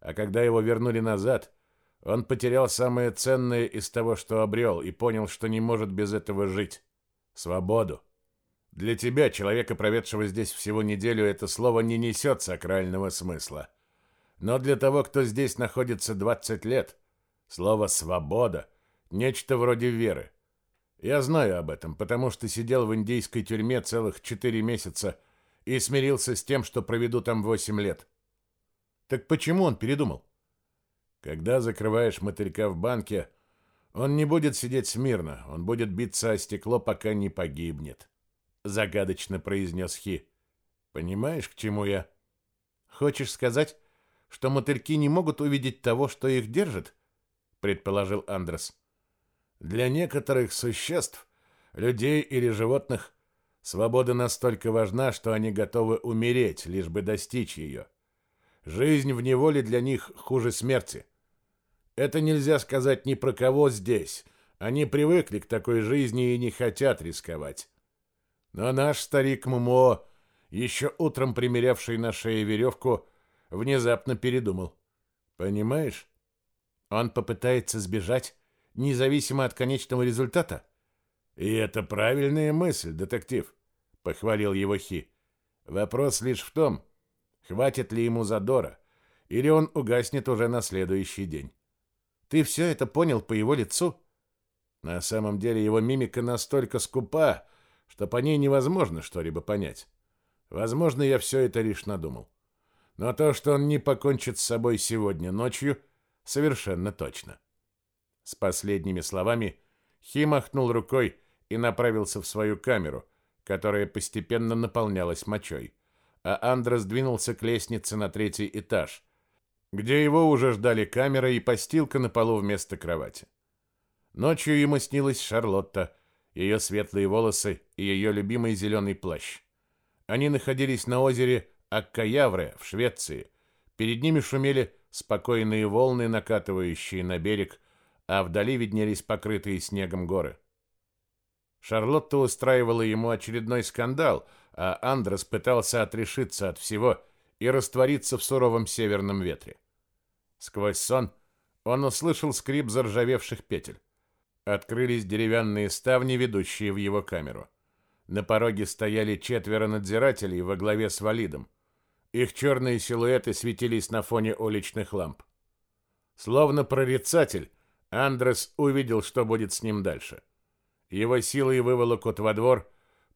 а когда его вернули назад, он потерял самое ценное из того, что обрел, и понял, что не может без этого жить — свободу. Для тебя, человека, проведшего здесь всего неделю, это слово не несет сакрального смысла. Но для того, кто здесь находится 20 лет, слово «свобода» — нечто вроде веры. Я знаю об этом, потому что сидел в индийской тюрьме целых четыре месяца и смирился с тем, что проведу там восемь лет. Так почему он передумал? Когда закрываешь мотылька в банке, он не будет сидеть смирно, он будет биться о стекло, пока не погибнет, загадочно произнес Хи. Понимаешь, к чему я? Хочешь сказать, что мотыльки не могут увидеть того, что их держит? Предположил Андрес. Для некоторых существ, людей или животных, Свобода настолько важна, что они готовы умереть, лишь бы достичь ее. Жизнь в неволе для них хуже смерти. Это нельзя сказать ни про кого здесь. Они привыкли к такой жизни и не хотят рисковать. Но наш старик Мумо, еще утром примерявший на шее веревку, внезапно передумал. Понимаешь? Он попытается сбежать, независимо от конечного результата. И это правильная мысль, детектив, похвалил его Хи. Вопрос лишь в том, хватит ли ему задора, или он угаснет уже на следующий день. Ты все это понял по его лицу? На самом деле его мимика настолько скупа, что по ней невозможно что-либо понять. Возможно, я все это лишь надумал. Но то, что он не покончит с собой сегодня ночью, совершенно точно. С последними словами Хи махнул рукой и направился в свою камеру, которая постепенно наполнялась мочой, а Андрес двинулся к лестнице на третий этаж, где его уже ждали камера и постилка на полу вместо кровати. Ночью ему снилась Шарлотта, ее светлые волосы и ее любимый зеленый плащ. Они находились на озере Аккаявре в Швеции. Перед ними шумели спокойные волны, накатывающие на берег, а вдали виднелись покрытые снегом горы. Шарлотта устраивала ему очередной скандал, а Андрес пытался отрешиться от всего и раствориться в суровом северном ветре. Сквозь сон он услышал скрип заржавевших петель. Открылись деревянные ставни, ведущие в его камеру. На пороге стояли четверо надзирателей во главе с Валидом. Их черные силуэты светились на фоне уличных ламп. Словно прорицатель, Андрес увидел, что будет с ним дальше. Его силой выволокут во двор,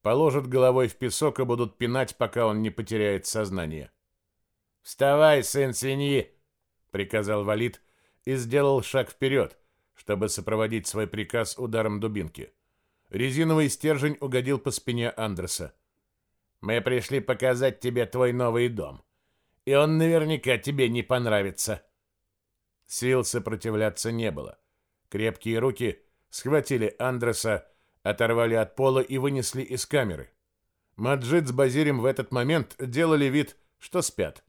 положат головой в песок и будут пинать, пока он не потеряет сознание. «Вставай, сын свиньи!» — приказал Валид и сделал шаг вперед, чтобы сопроводить свой приказ ударом дубинки. Резиновый стержень угодил по спине Андреса. «Мы пришли показать тебе твой новый дом, и он наверняка тебе не понравится». Сил сопротивляться не было. Крепкие руки схватили Андреса, оторвали от пола и вынесли из камеры. Маджид с Базирем в этот момент делали вид, что спят.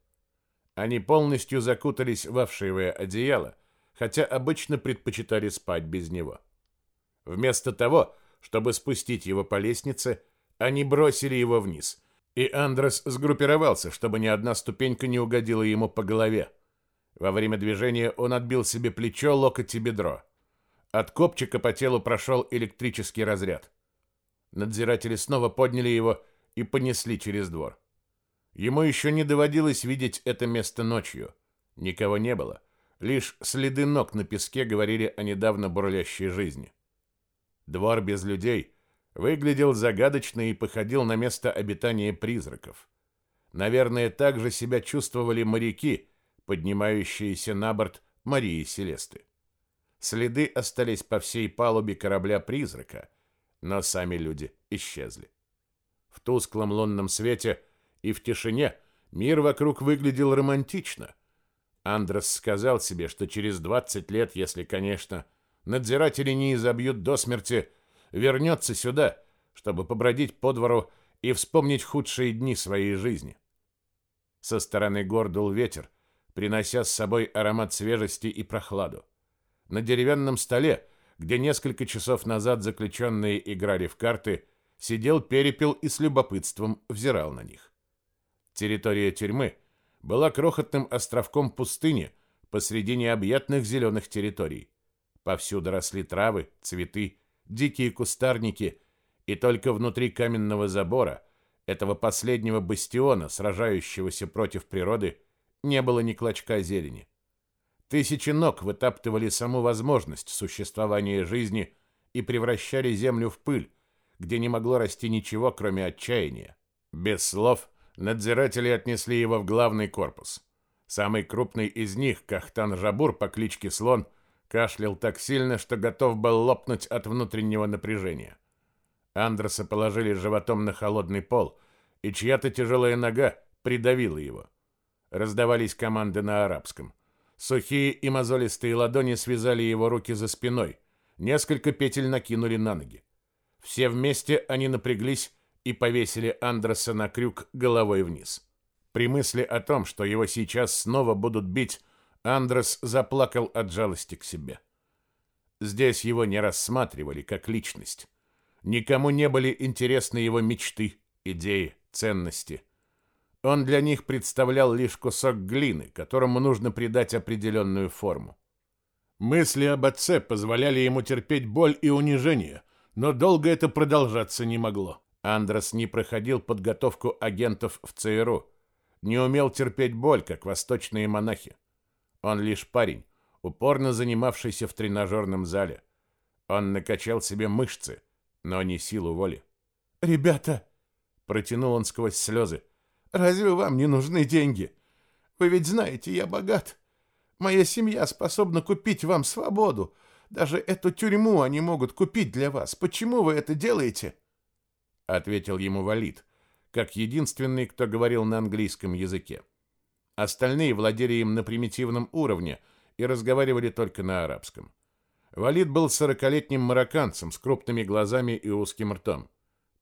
Они полностью закутались в овшиевое одеяло, хотя обычно предпочитали спать без него. Вместо того, чтобы спустить его по лестнице, они бросили его вниз, и Андрес сгруппировался, чтобы ни одна ступенька не угодила ему по голове. Во время движения он отбил себе плечо, локоть и бедро. От копчика по телу прошел электрический разряд. Надзиратели снова подняли его и понесли через двор. Ему еще не доводилось видеть это место ночью. Никого не было. Лишь следы ног на песке говорили о недавно бурлящей жизни. Двор без людей выглядел загадочно и походил на место обитания призраков. Наверное, так же себя чувствовали моряки, поднимающиеся на борт Марии Селесты. Следы остались по всей палубе корабля-призрака, но сами люди исчезли. В тусклом лунном свете и в тишине мир вокруг выглядел романтично. Андрес сказал себе, что через 20 лет, если, конечно, надзиратели не изобьют до смерти, вернется сюда, чтобы побродить по двору и вспомнить худшие дни своей жизни. Со стороны гор дул ветер, принося с собой аромат свежести и прохладу. На деревянном столе, где несколько часов назад заключенные играли в карты, сидел перепел и с любопытством взирал на них. Территория тюрьмы была крохотным островком пустыни посреди необъятных зеленых территорий. Повсюду росли травы, цветы, дикие кустарники, и только внутри каменного забора, этого последнего бастиона, сражающегося против природы, не было ни клочка зелени. Тысячи ног вытаптывали саму возможность существования жизни и превращали землю в пыль, где не могло расти ничего, кроме отчаяния. Без слов надзиратели отнесли его в главный корпус. Самый крупный из них, Кахтан Жабур по кличке Слон, Кашлял так сильно, что готов был лопнуть от внутреннего напряжения. Андреса положили животом на холодный пол, и чья-то тяжелая нога придавила его. Раздавались команды на арабском. Сухие и мозолистые ладони связали его руки за спиной. Несколько петель накинули на ноги. Все вместе они напряглись и повесили Андреса на крюк головой вниз. При мысли о том, что его сейчас снова будут бить, Андрес заплакал от жалости к себе. Здесь его не рассматривали как личность. Никому не были интересны его мечты, идеи, ценности. Он для них представлял лишь кусок глины, которому нужно придать определенную форму. Мысли об отце позволяли ему терпеть боль и унижение, но долго это продолжаться не могло. Андрес не проходил подготовку агентов в ЦРУ, не умел терпеть боль, как восточные монахи. Он лишь парень, упорно занимавшийся в тренажерном зале. Он накачал себе мышцы, но не силу воли. «Ребята!» — протянул он сквозь слезы. «Разве вам не нужны деньги? Вы ведь знаете, я богат. Моя семья способна купить вам свободу. Даже эту тюрьму они могут купить для вас. Почему вы это делаете?» Ответил ему Валид, как единственный, кто говорил на английском языке. Остальные владели им на примитивном уровне и разговаривали только на арабском. Валид был сорокалетним марокканцем с крупными глазами и узким ртом.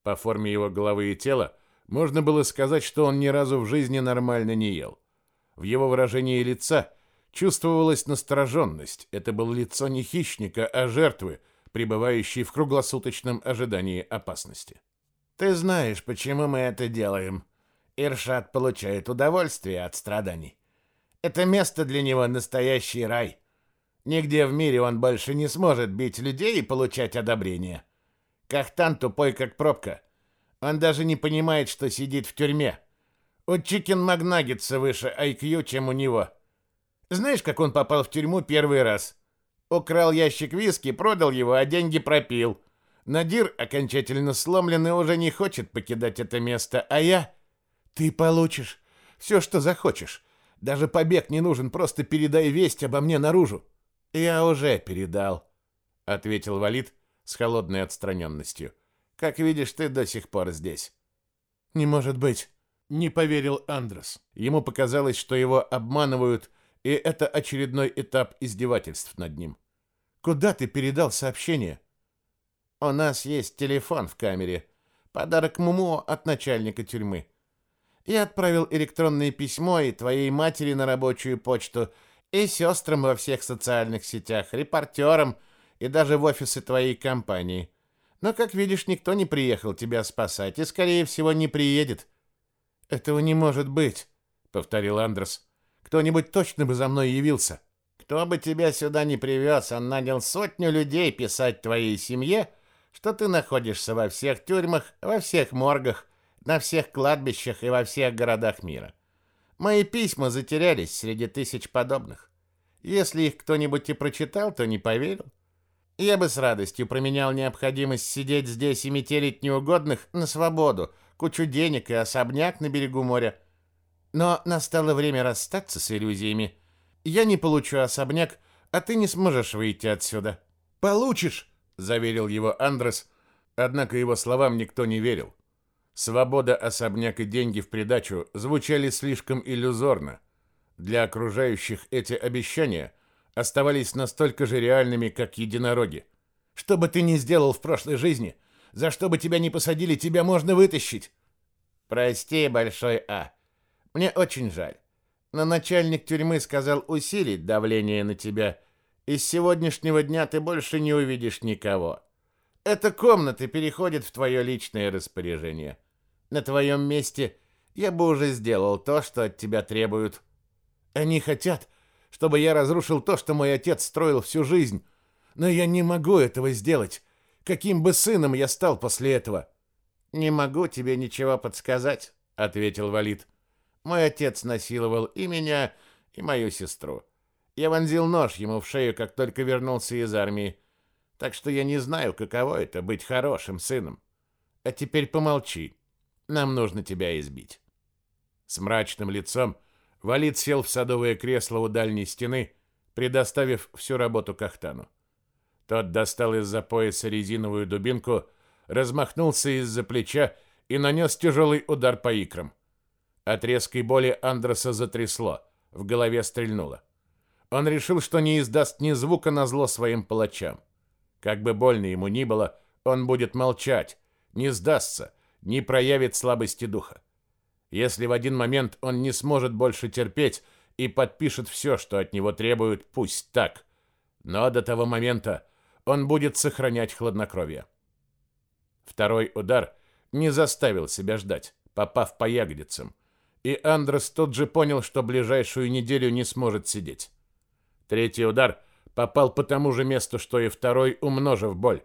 По форме его головы и тела можно было сказать, что он ни разу в жизни нормально не ел. В его выражении лица чувствовалась настороженность. Это было лицо не хищника, а жертвы, пребывающей в круглосуточном ожидании опасности. «Ты знаешь, почему мы это делаем», Иршат получает удовольствие от страданий. Это место для него настоящий рай. Нигде в мире он больше не сможет бить людей и получать одобрение. Кахтан тупой, как пробка. Он даже не понимает, что сидит в тюрьме. У Чикен Магнаггетса выше IQ, чем у него. Знаешь, как он попал в тюрьму первый раз? Украл ящик виски, продал его, а деньги пропил. Надир, окончательно сломленный, уже не хочет покидать это место, а я... Ты получишь все, что захочешь. Даже побег не нужен, просто передай весть обо мне наружу. Я уже передал, ответил Валид с холодной отстраненностью. Как видишь, ты до сих пор здесь. Не может быть, не поверил Андрес. Ему показалось, что его обманывают, и это очередной этап издевательств над ним. Куда ты передал сообщение? У нас есть телефон в камере. Подарок Муму от начальника тюрьмы. Я отправил электронное письмо и твоей матери на рабочую почту, и сестрам во всех социальных сетях, репортерам и даже в офисы твоей компании. Но, как видишь, никто не приехал тебя спасать и, скорее всего, не приедет. Этого не может быть, повторил Андрес. Кто-нибудь точно бы за мной явился. Кто бы тебя сюда не привез, он нанял сотню людей писать твоей семье, что ты находишься во всех тюрьмах, во всех моргах, на всех кладбищах и во всех городах мира. Мои письма затерялись среди тысяч подобных. Если их кто-нибудь и прочитал, то не поверил. Я бы с радостью променял необходимость сидеть здесь и метелить неугодных на свободу, кучу денег и особняк на берегу моря. Но настало время расстаться с иллюзиями. Я не получу особняк, а ты не сможешь выйти отсюда. Получишь, заверил его Андрес, однако его словам никто не верил. Свобода, особняк и деньги в придачу звучали слишком иллюзорно. Для окружающих эти обещания оставались настолько же реальными, как единороги. Что бы ты ни сделал в прошлой жизни, за что бы тебя ни посадили, тебя можно вытащить. Прости, большой А. Мне очень жаль. Но начальник тюрьмы сказал усилить давление на тебя, и с сегодняшнего дня ты больше не увидишь никого. Эта комната переходит в твое личное распоряжение. На твоем месте я бы уже сделал то, что от тебя требуют. Они хотят, чтобы я разрушил то, что мой отец строил всю жизнь. Но я не могу этого сделать. Каким бы сыном я стал после этого? Не могу тебе ничего подсказать, ответил Валид. Мой отец насиловал и меня, и мою сестру. Я вонзил нож ему в шею, как только вернулся из армии так что я не знаю, каково это быть хорошим сыном. А теперь помолчи. Нам нужно тебя избить. С мрачным лицом Валид сел в садовое кресло у дальней стены, предоставив всю работу Кахтану. Тот достал из-за пояса резиновую дубинку, размахнулся из-за плеча и нанес тяжелый удар по икрам. От резкой боли Андреса затрясло, в голове стрельнуло. Он решил, что не издаст ни звука на зло своим палачам. Как бы больно ему ни было, он будет молчать, не сдастся, не проявит слабости духа. Если в один момент он не сможет больше терпеть и подпишет все, что от него требуют, пусть так. Но до того момента он будет сохранять хладнокровие. Второй удар не заставил себя ждать, попав по ягодицам, и Андрес тут же понял, что ближайшую неделю не сможет сидеть. Третий удар попал по тому же месту, что и второй, умножив боль.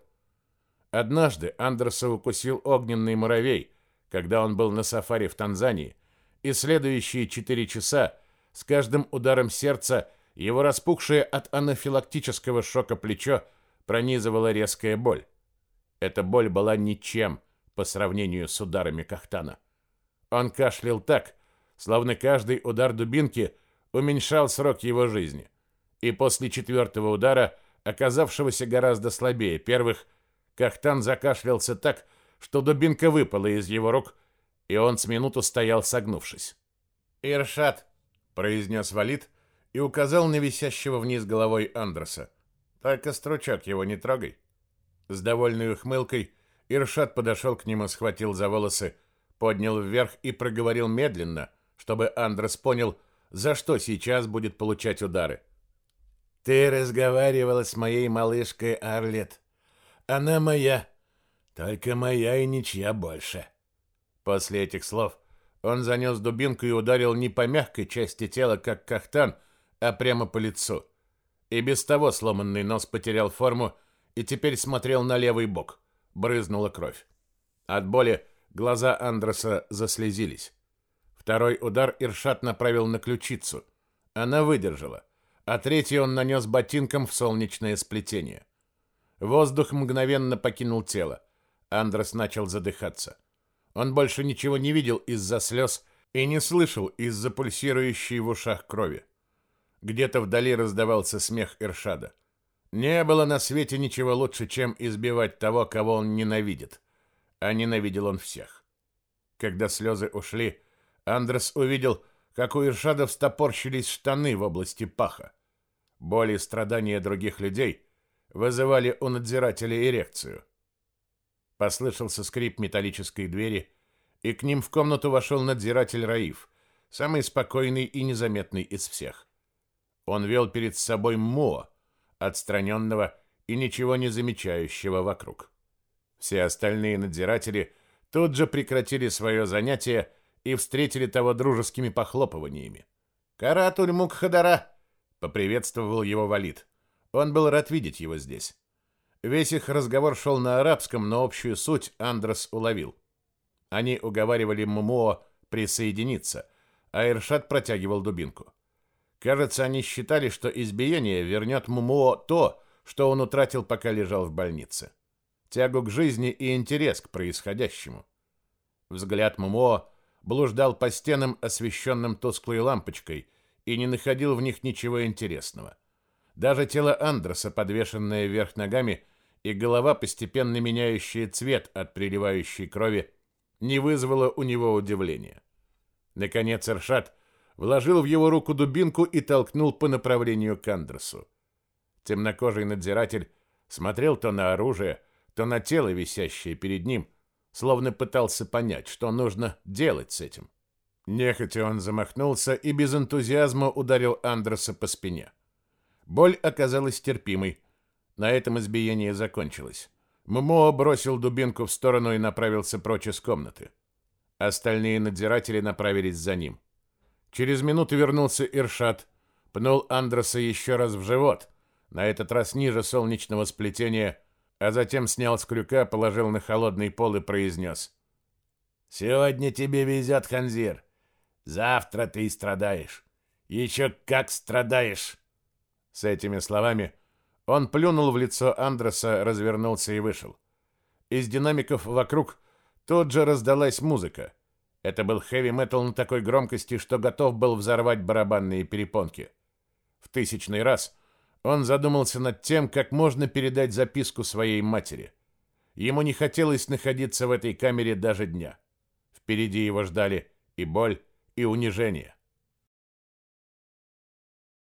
Однажды Андерса укусил огненный муравей, когда он был на сафари в Танзании, и следующие четыре часа с каждым ударом сердца его распухшее от анафилактического шока плечо пронизывала резкая боль. Эта боль была ничем по сравнению с ударами Кахтана. Он кашлял так, словно каждый удар дубинки уменьшал срок его жизни. И после четвертого удара, оказавшегося гораздо слабее первых, Кахтан закашлялся так, что дубинка выпала из его рук, и он с минуту стоял согнувшись. «Иршат», — произнес Валид и указал на висящего вниз головой Андреса. «Только стручок его не трогай». С довольной ухмылкой Иршат подошел к нему, схватил за волосы, поднял вверх и проговорил медленно, чтобы Андрес понял, за что сейчас будет получать удары. «Ты разговаривала с моей малышкой Арлет. Она моя, только моя и ничья больше». После этих слов он занес дубинку и ударил не по мягкой части тела, как кахтан, а прямо по лицу. И без того сломанный нос потерял форму и теперь смотрел на левый бок. Брызнула кровь. От боли глаза Андреса заслезились. Второй удар Иршат направил на ключицу. Она выдержала, а третий он нанес ботинком в солнечное сплетение. Воздух мгновенно покинул тело. Андрес начал задыхаться. Он больше ничего не видел из-за слез и не слышал из-за пульсирующей в ушах крови. Где-то вдали раздавался смех Иршада. Не было на свете ничего лучше, чем избивать того, кого он ненавидит. А ненавидел он всех. Когда слезы ушли, Андрес увидел, как у Иршада встопорщились штаны в области паха. Боли и страдания других людей вызывали у надзирателя эрекцию. Послышался скрип металлической двери, и к ним в комнату вошел надзиратель Раиф, самый спокойный и незаметный из всех. Он вел перед собой Моа, отстраненного и ничего не замечающего вокруг. Все остальные надзиратели тут же прекратили свое занятие и встретили того дружескими похлопываниями. «Каратуль Мукхадара!» — поприветствовал его Валид. Он был рад видеть его здесь. Весь их разговор шел на арабском, но общую суть Андрес уловил. Они уговаривали Мумуо присоединиться, а Иршад протягивал дубинку. Кажется, они считали, что избиение вернет Мумуо то, что он утратил, пока лежал в больнице. Тягу к жизни и интерес к происходящему. Взгляд Мумуо блуждал по стенам, освещенным тусклой лампочкой, и не находил в них ничего интересного. Даже тело Андреса, подвешенное вверх ногами, и голова, постепенно меняющая цвет от приливающей крови, не вызвало у него удивления. Наконец Эршат вложил в его руку дубинку и толкнул по направлению к Андресу. Темнокожий надзиратель смотрел то на оружие, то на тело, висящее перед ним, словно пытался понять, что нужно делать с этим. Нехотя он замахнулся и без энтузиазма ударил Андреса по спине. Боль оказалась терпимой. На этом избиение закончилось. Ммо бросил дубинку в сторону и направился прочь из комнаты. Остальные надзиратели направились за ним. Через минуту вернулся Иршат, пнул Андреса еще раз в живот, на этот раз ниже солнечного сплетения, а затем снял с крюка, положил на холодный пол и произнес. «Сегодня тебе везет, Ханзир. Завтра ты страдаешь. Еще как страдаешь!» С этими словами он плюнул в лицо Андреса, развернулся и вышел. Из динамиков вокруг тут же раздалась музыка. Это был хэви-метал на такой громкости, что готов был взорвать барабанные перепонки. В тысячный раз он задумался над тем, как можно передать записку своей матери. Ему не хотелось находиться в этой камере даже дня. Впереди его ждали и боль, и унижение.